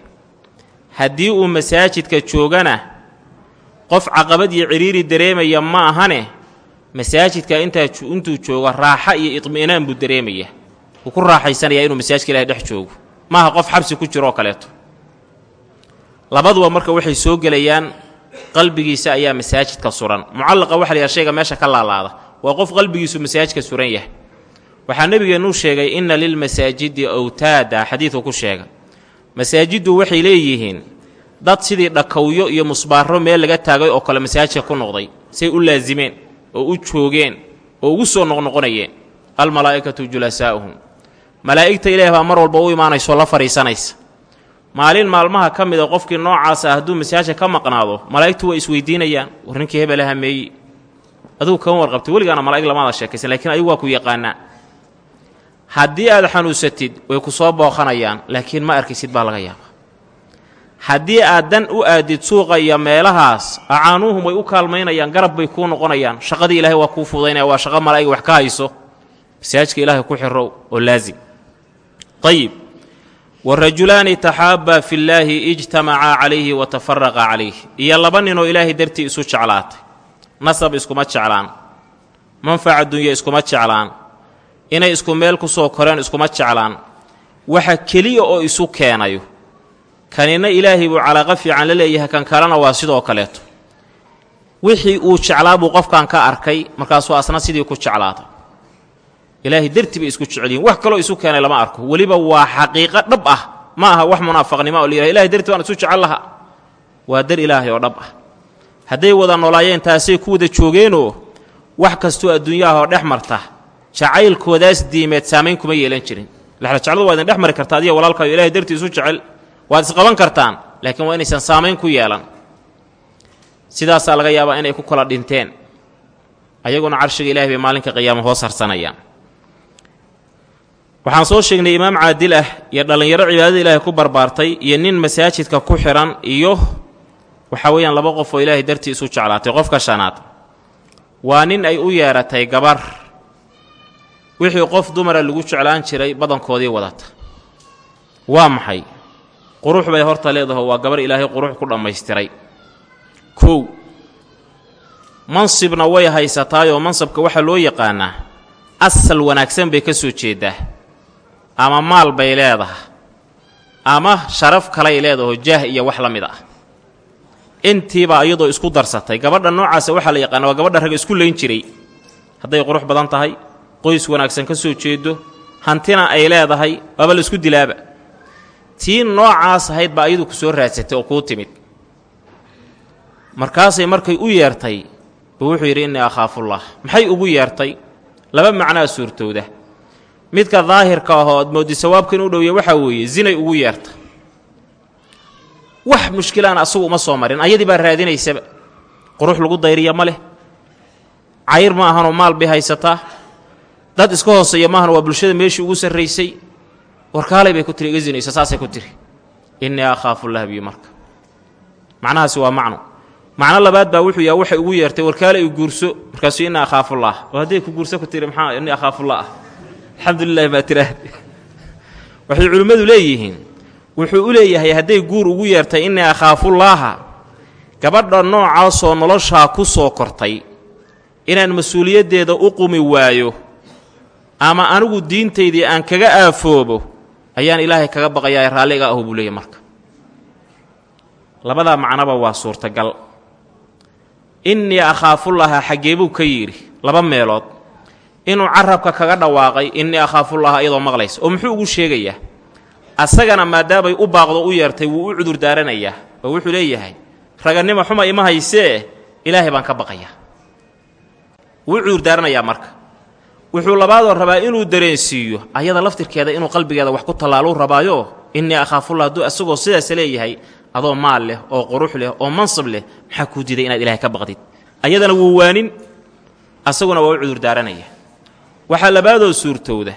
Haddii uu masaajidka joogana qof caqabad iyo cidhiiri dareemaya ma ahane masaajidka intuu joogo raaxa iyo idmi'naan buu dareemaya wuu ku raaxaysanaya inuu masaajidka ilahay dhex joogo. Maaha qof xabsi ku jiro oo kaleeto labaduba marka waxay soo gelayaan qalbigiisa ayaa masaajidka suran. Mucallaqa waxa la yidhaha shayga meesha ka laalaada. Waa qof qalbigiisu masaajidka suran yahay. Waxaa nebigeennuu sheegay inna lilmasaajidi awtaada xadiidku ku sheega. Masaajiddu waxay leeyihiin dad sidii dhakawyo iyo musbaaro meel laga taagay oo kale masaajidka ku noqday say u laasimeen oo u joogeen oo ugu soo noqnoqonayeen. Almalaa'ikatu julasaa'uhum malaa'igta ilaah baa mar walba u imaanayso la fadhiisanaysa maalin maalmaha ka mida qofkii noocaasa hadduu masaajka ka maqnaado malaa'igtu way isweydiinayaan war ninkii hebelaha meeyi adugu kama warqabtay weligaana malaa'ig lamaada sheekaysan lakiin adigu waa ku yaqaanaa. Haddii aad xanuunsatid way ku soo booqanayaan laakiin ma arkaysid baa laga yaabaa. Haddii aad dan u aadid suuqa iyo meelahaas acaanuuhum way u kaalmaynayaan garab bay kuu noqonayaan shaqadii ilaahay waa kuu fudaynaya waa shaqo malaa'ig wax ka hayso masaajka ilaahay ku xirow oo laazim. Ayib warajulaani taxaabbaa fi llaahi ijtamacaa calayhi wa tafaraqa calayh iyo laba ninoo ilaahay dartii isu jeclaatay nasab iskuma jeclaan manfaca dunya iskuma jeclaan inay isku meel ku soo koreen iskuma jeclaan waxa keliya oo isu keenayo kanina ilaahay buu calaaqa fiican la leeyahay kan kalena waa sidoo kaleeto wixii uu jeclaa buu qofkan ka arkay markaasuu asna sidii ku jeclaatay ilaahay dartii bay isku jecelyihin wax kaloo isu keenay lama arko. Weliba waa xaqiiqo dhab ah. Ma aha wax munaafaqnimo oo layidhaha ilahay dartii baan isu jecel laha waa dar ilaahay oo dhab ah. Hadday wada noolaayeen taasay ku wada joogeenoo wax kastoo adduunyaha oo dhex marta jacaylkoodaas diimeed saamayn kuma yeelan jirin. Lexlajecladu waa idin dhex mari karta adiga walaalkaayo ilahay dartii isu jecel waad isqaban kartaan laakiin waa inaysan saamayn ku yeelan. Sidaasaa laga yaabaa inay ku kala dhinteen. Ayaguna carshiga ilahay bay maalinka qiyaama hoos harsanayaan waxaan soo sheegnay imaam caadil ah iyo dhallinyaro cibaadada ilaahay ku barbaartay iyo nin masaajidka ku xidhan iyo waxaa weeyaan laba qof oo ilaahay dartii isu jeclaatay. Qofka shanaad waa nin ay u yeeratay gabar. Wixii qof dumara lagu jeclaan jiray badankoodii wadata. Waa maxay? Qurux bay horta leedaho waa gabar ilaahay qurux ku dhammaystiray. Kow mansibna way haysataayoo mansabka waxaa loo yaqaanaa asal wanaagsan bay ka soo jeeddaa ama maal bay leedahay. Ama sharaf kalay leedaho jaah iyo wax la mid ah. Intiibaa iyadoo isku darsatay. Gabadha noocaasa waxaa la yaqaana waa gabadha rag isku layn jiray. Hadday qurux badan tahay qoys wanaagsan ka soo jeedo hantina ay leedahay waaba la isku dilaaba. Tii noocaas ahayd baa iyadu ku soo raadsatay oo kuu timid. Markaasay markay u yeertay buu wuxuu yidhi innii akhaafullah maxay ugu yeertay? Laba macnaa suurtooda midka daahirka ahoo ad mooddi sawaabka inuu dhowya waxaa weeye zinay ugu yeerta. Wax mushkilaan asagu uma soo marin ayadii baa raadinaysaba. Qurux lagu dayriya ma leh. Cayr ma ahanoo maal bay haysataa. Dad iska hooseeya maahan waa bulshada meeshii ugu sarraysay warkaalay bay ku tiri iga zinaysa saasay ku tiri. Innii akhaafullaah biyo marka. Macnahaasi waa macno. Macno labaad baa wuxuu yaha waxay ugu yeertay warkaale i guurso. Markaasuu innii akhaafullaah oo hadday ku guurso ku tiri maxaa innii akhaafullaah alxamdulilahi baa tiraahde waxay culimmadu leeyihiin wuxuu u leeyahay hadday guur ugu yeertay innii akhaafullaaha gabadha noocaasoo noloshaa ku soo kortay. Inaan mas'uuliyaddeeda u qumi waayo ama anigu diintaydii aan kaga aafoobo ayaan ilaahay kaga baqayaa raalliga ahu buu leeyahy marka. Labadaa macnoba waa suurtagal. Innii akhaafullaha xaggee buu ka yidhi laba meelood inuu carabka kaga dhawaaqay innii akhaafullaha iyadoo maqlaysa. Oo muxuu ugu sheegayaa asagana maadaamay u baaqdo u yeertay wuu u cudur daaranayaa oo wuxuu leeyahay ragannimo xuma ima haysee ilaahay baan ka baqayaa wuu u cudur daaranayaa marka. Wuxuu labaadoo rabaa inuu dareensiiyo ayada laftirkeeda inuu qalbigeeda wax ku tallaaluu rabaayo innii akhaafullah hadduu asagoo sidaas leeyahay adoo maal leh oo qurux leh oo mansab leh maxaa kuu diiday inaad ilaahay ka baqdid? Ayadana wuu waanin asaguna waa u cudur daaranaya waxaa labaadoo suurtowda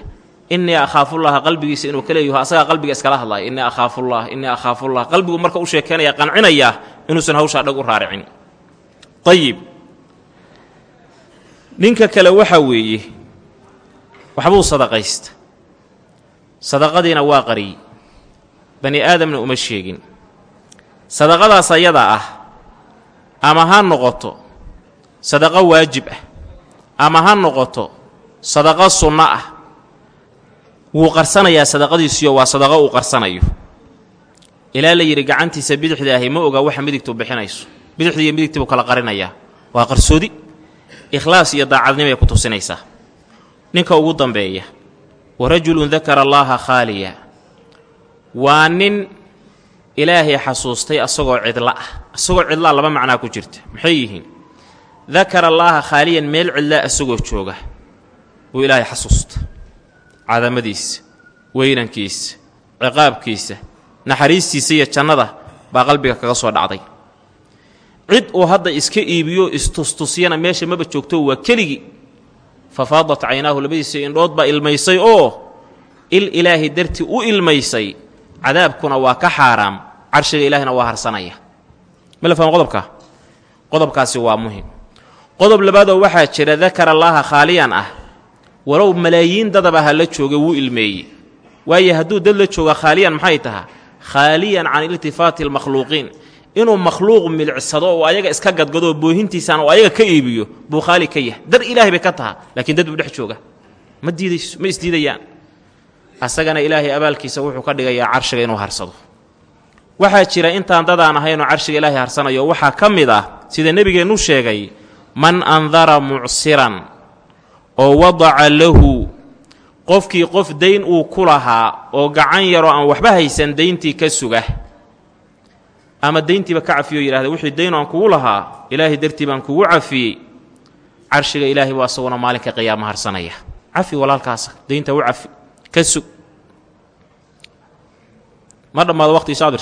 innii akhaafullaha qalbigiisa inuu ka leeyaho asagaa qalbiga iskala hadlaya. Innii akhaafullah innii akhaafullah qalbigu marka u sheekeynaya qancinayaa inuusan hawshaa dhag u raaricin. Ayib ninka kale waxaa weeye waxbuu sadaqaysta. Sadaqadiina waa qariyey bani aadamna uma sheegin. Sadaqadaas ayada ah ama ha noqoto sadaqo waajib ah ama ha noqoto sadaqo sunno ah. Wuu qarsanayaa sadaqadiisiyo waa sadaqo uu qarsanayo. Ilaa la yidhi gacantiisa bidixda ahi ma ogaa waxa midigtu bixinayso. Bidixdii iyo midigtii buu kala qarinayaa waa qarsoodi. Ikhlaas iyo daacadnimay ku tusinaysaa. Ninka ugu dambeeya wa rajulun dakara allaaha khaaliya. Waa nin ilaahay xasuustay asagoo cidla ah. Asagoo cidlaa laba macnaa ku jirta. Maxay yihiin? Dakara allaaha khaaliyan meel cidlaa asagoo jooga buu ilaahay xasuusta cadamadiisa weynankiisa ciqaabkiisa naxariistiisa iyo jannada baa qalbiga kaga soo dhacday. Cid uu hadda iska iibiyo istustusyana meesha maba joogto waa keligii. Fa faadat caynaahu labadiisa indhood baa ilmaysay oo il ilaahay dartii u ilmaysay cadaabkuna waa ka xaaraam. Carshiga ilaahina waa harsanaya. Ma la fahmo qodobka? Qodobkaasi waa muhiim qodob labaadoo waxaa jira dakara allaaha khaaliyan ah walow malaayiin dadaba ha la jooga wuu ilmeeyey. Waayo hadduu dad la jooga khaaliyan maxay tahaa khaaliyan can iltifaati almakhluuqiin inuu makhluuq milicsado oo ayaga iska gadgadoo boohintiisaan oo ayaga ka iibiyo buu khaali ka yahay. Dar ilaahay bay ka taha laakiin dad buu dhex jooga. Ma diidayso ma isdiidayaan. Asagana ilaahay abaalkiisa wuxuu ka dhigayaa carshiga inuu harsado. Waxaa jira intaan dadaan ahaynoo carshiga ilaahay harsanayo. Waxaa ka mid ah sida nebigeennu sheegay man andara mucsiran oo wadaca lahu. Qofkii qof dayn uu ku lahaa oo gacan yaroo aan waxba haysan dayntii ka suga. Ama dayntiiba ka cafiyo yidhahda wixii dayn aan kugu lahaa ilaahay dartii baan kugu cafiyey. Carshiga ilaahay buu asaguna maalinka qiyaama harsanaya. Cafi walaalkaasa daynta u cafi ka sug. Ma dhammaado waqti isaadir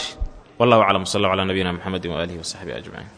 wallahu aclam sal alla calaa nabiyina mxamedi waaalihi wasaxbihi ajmaciin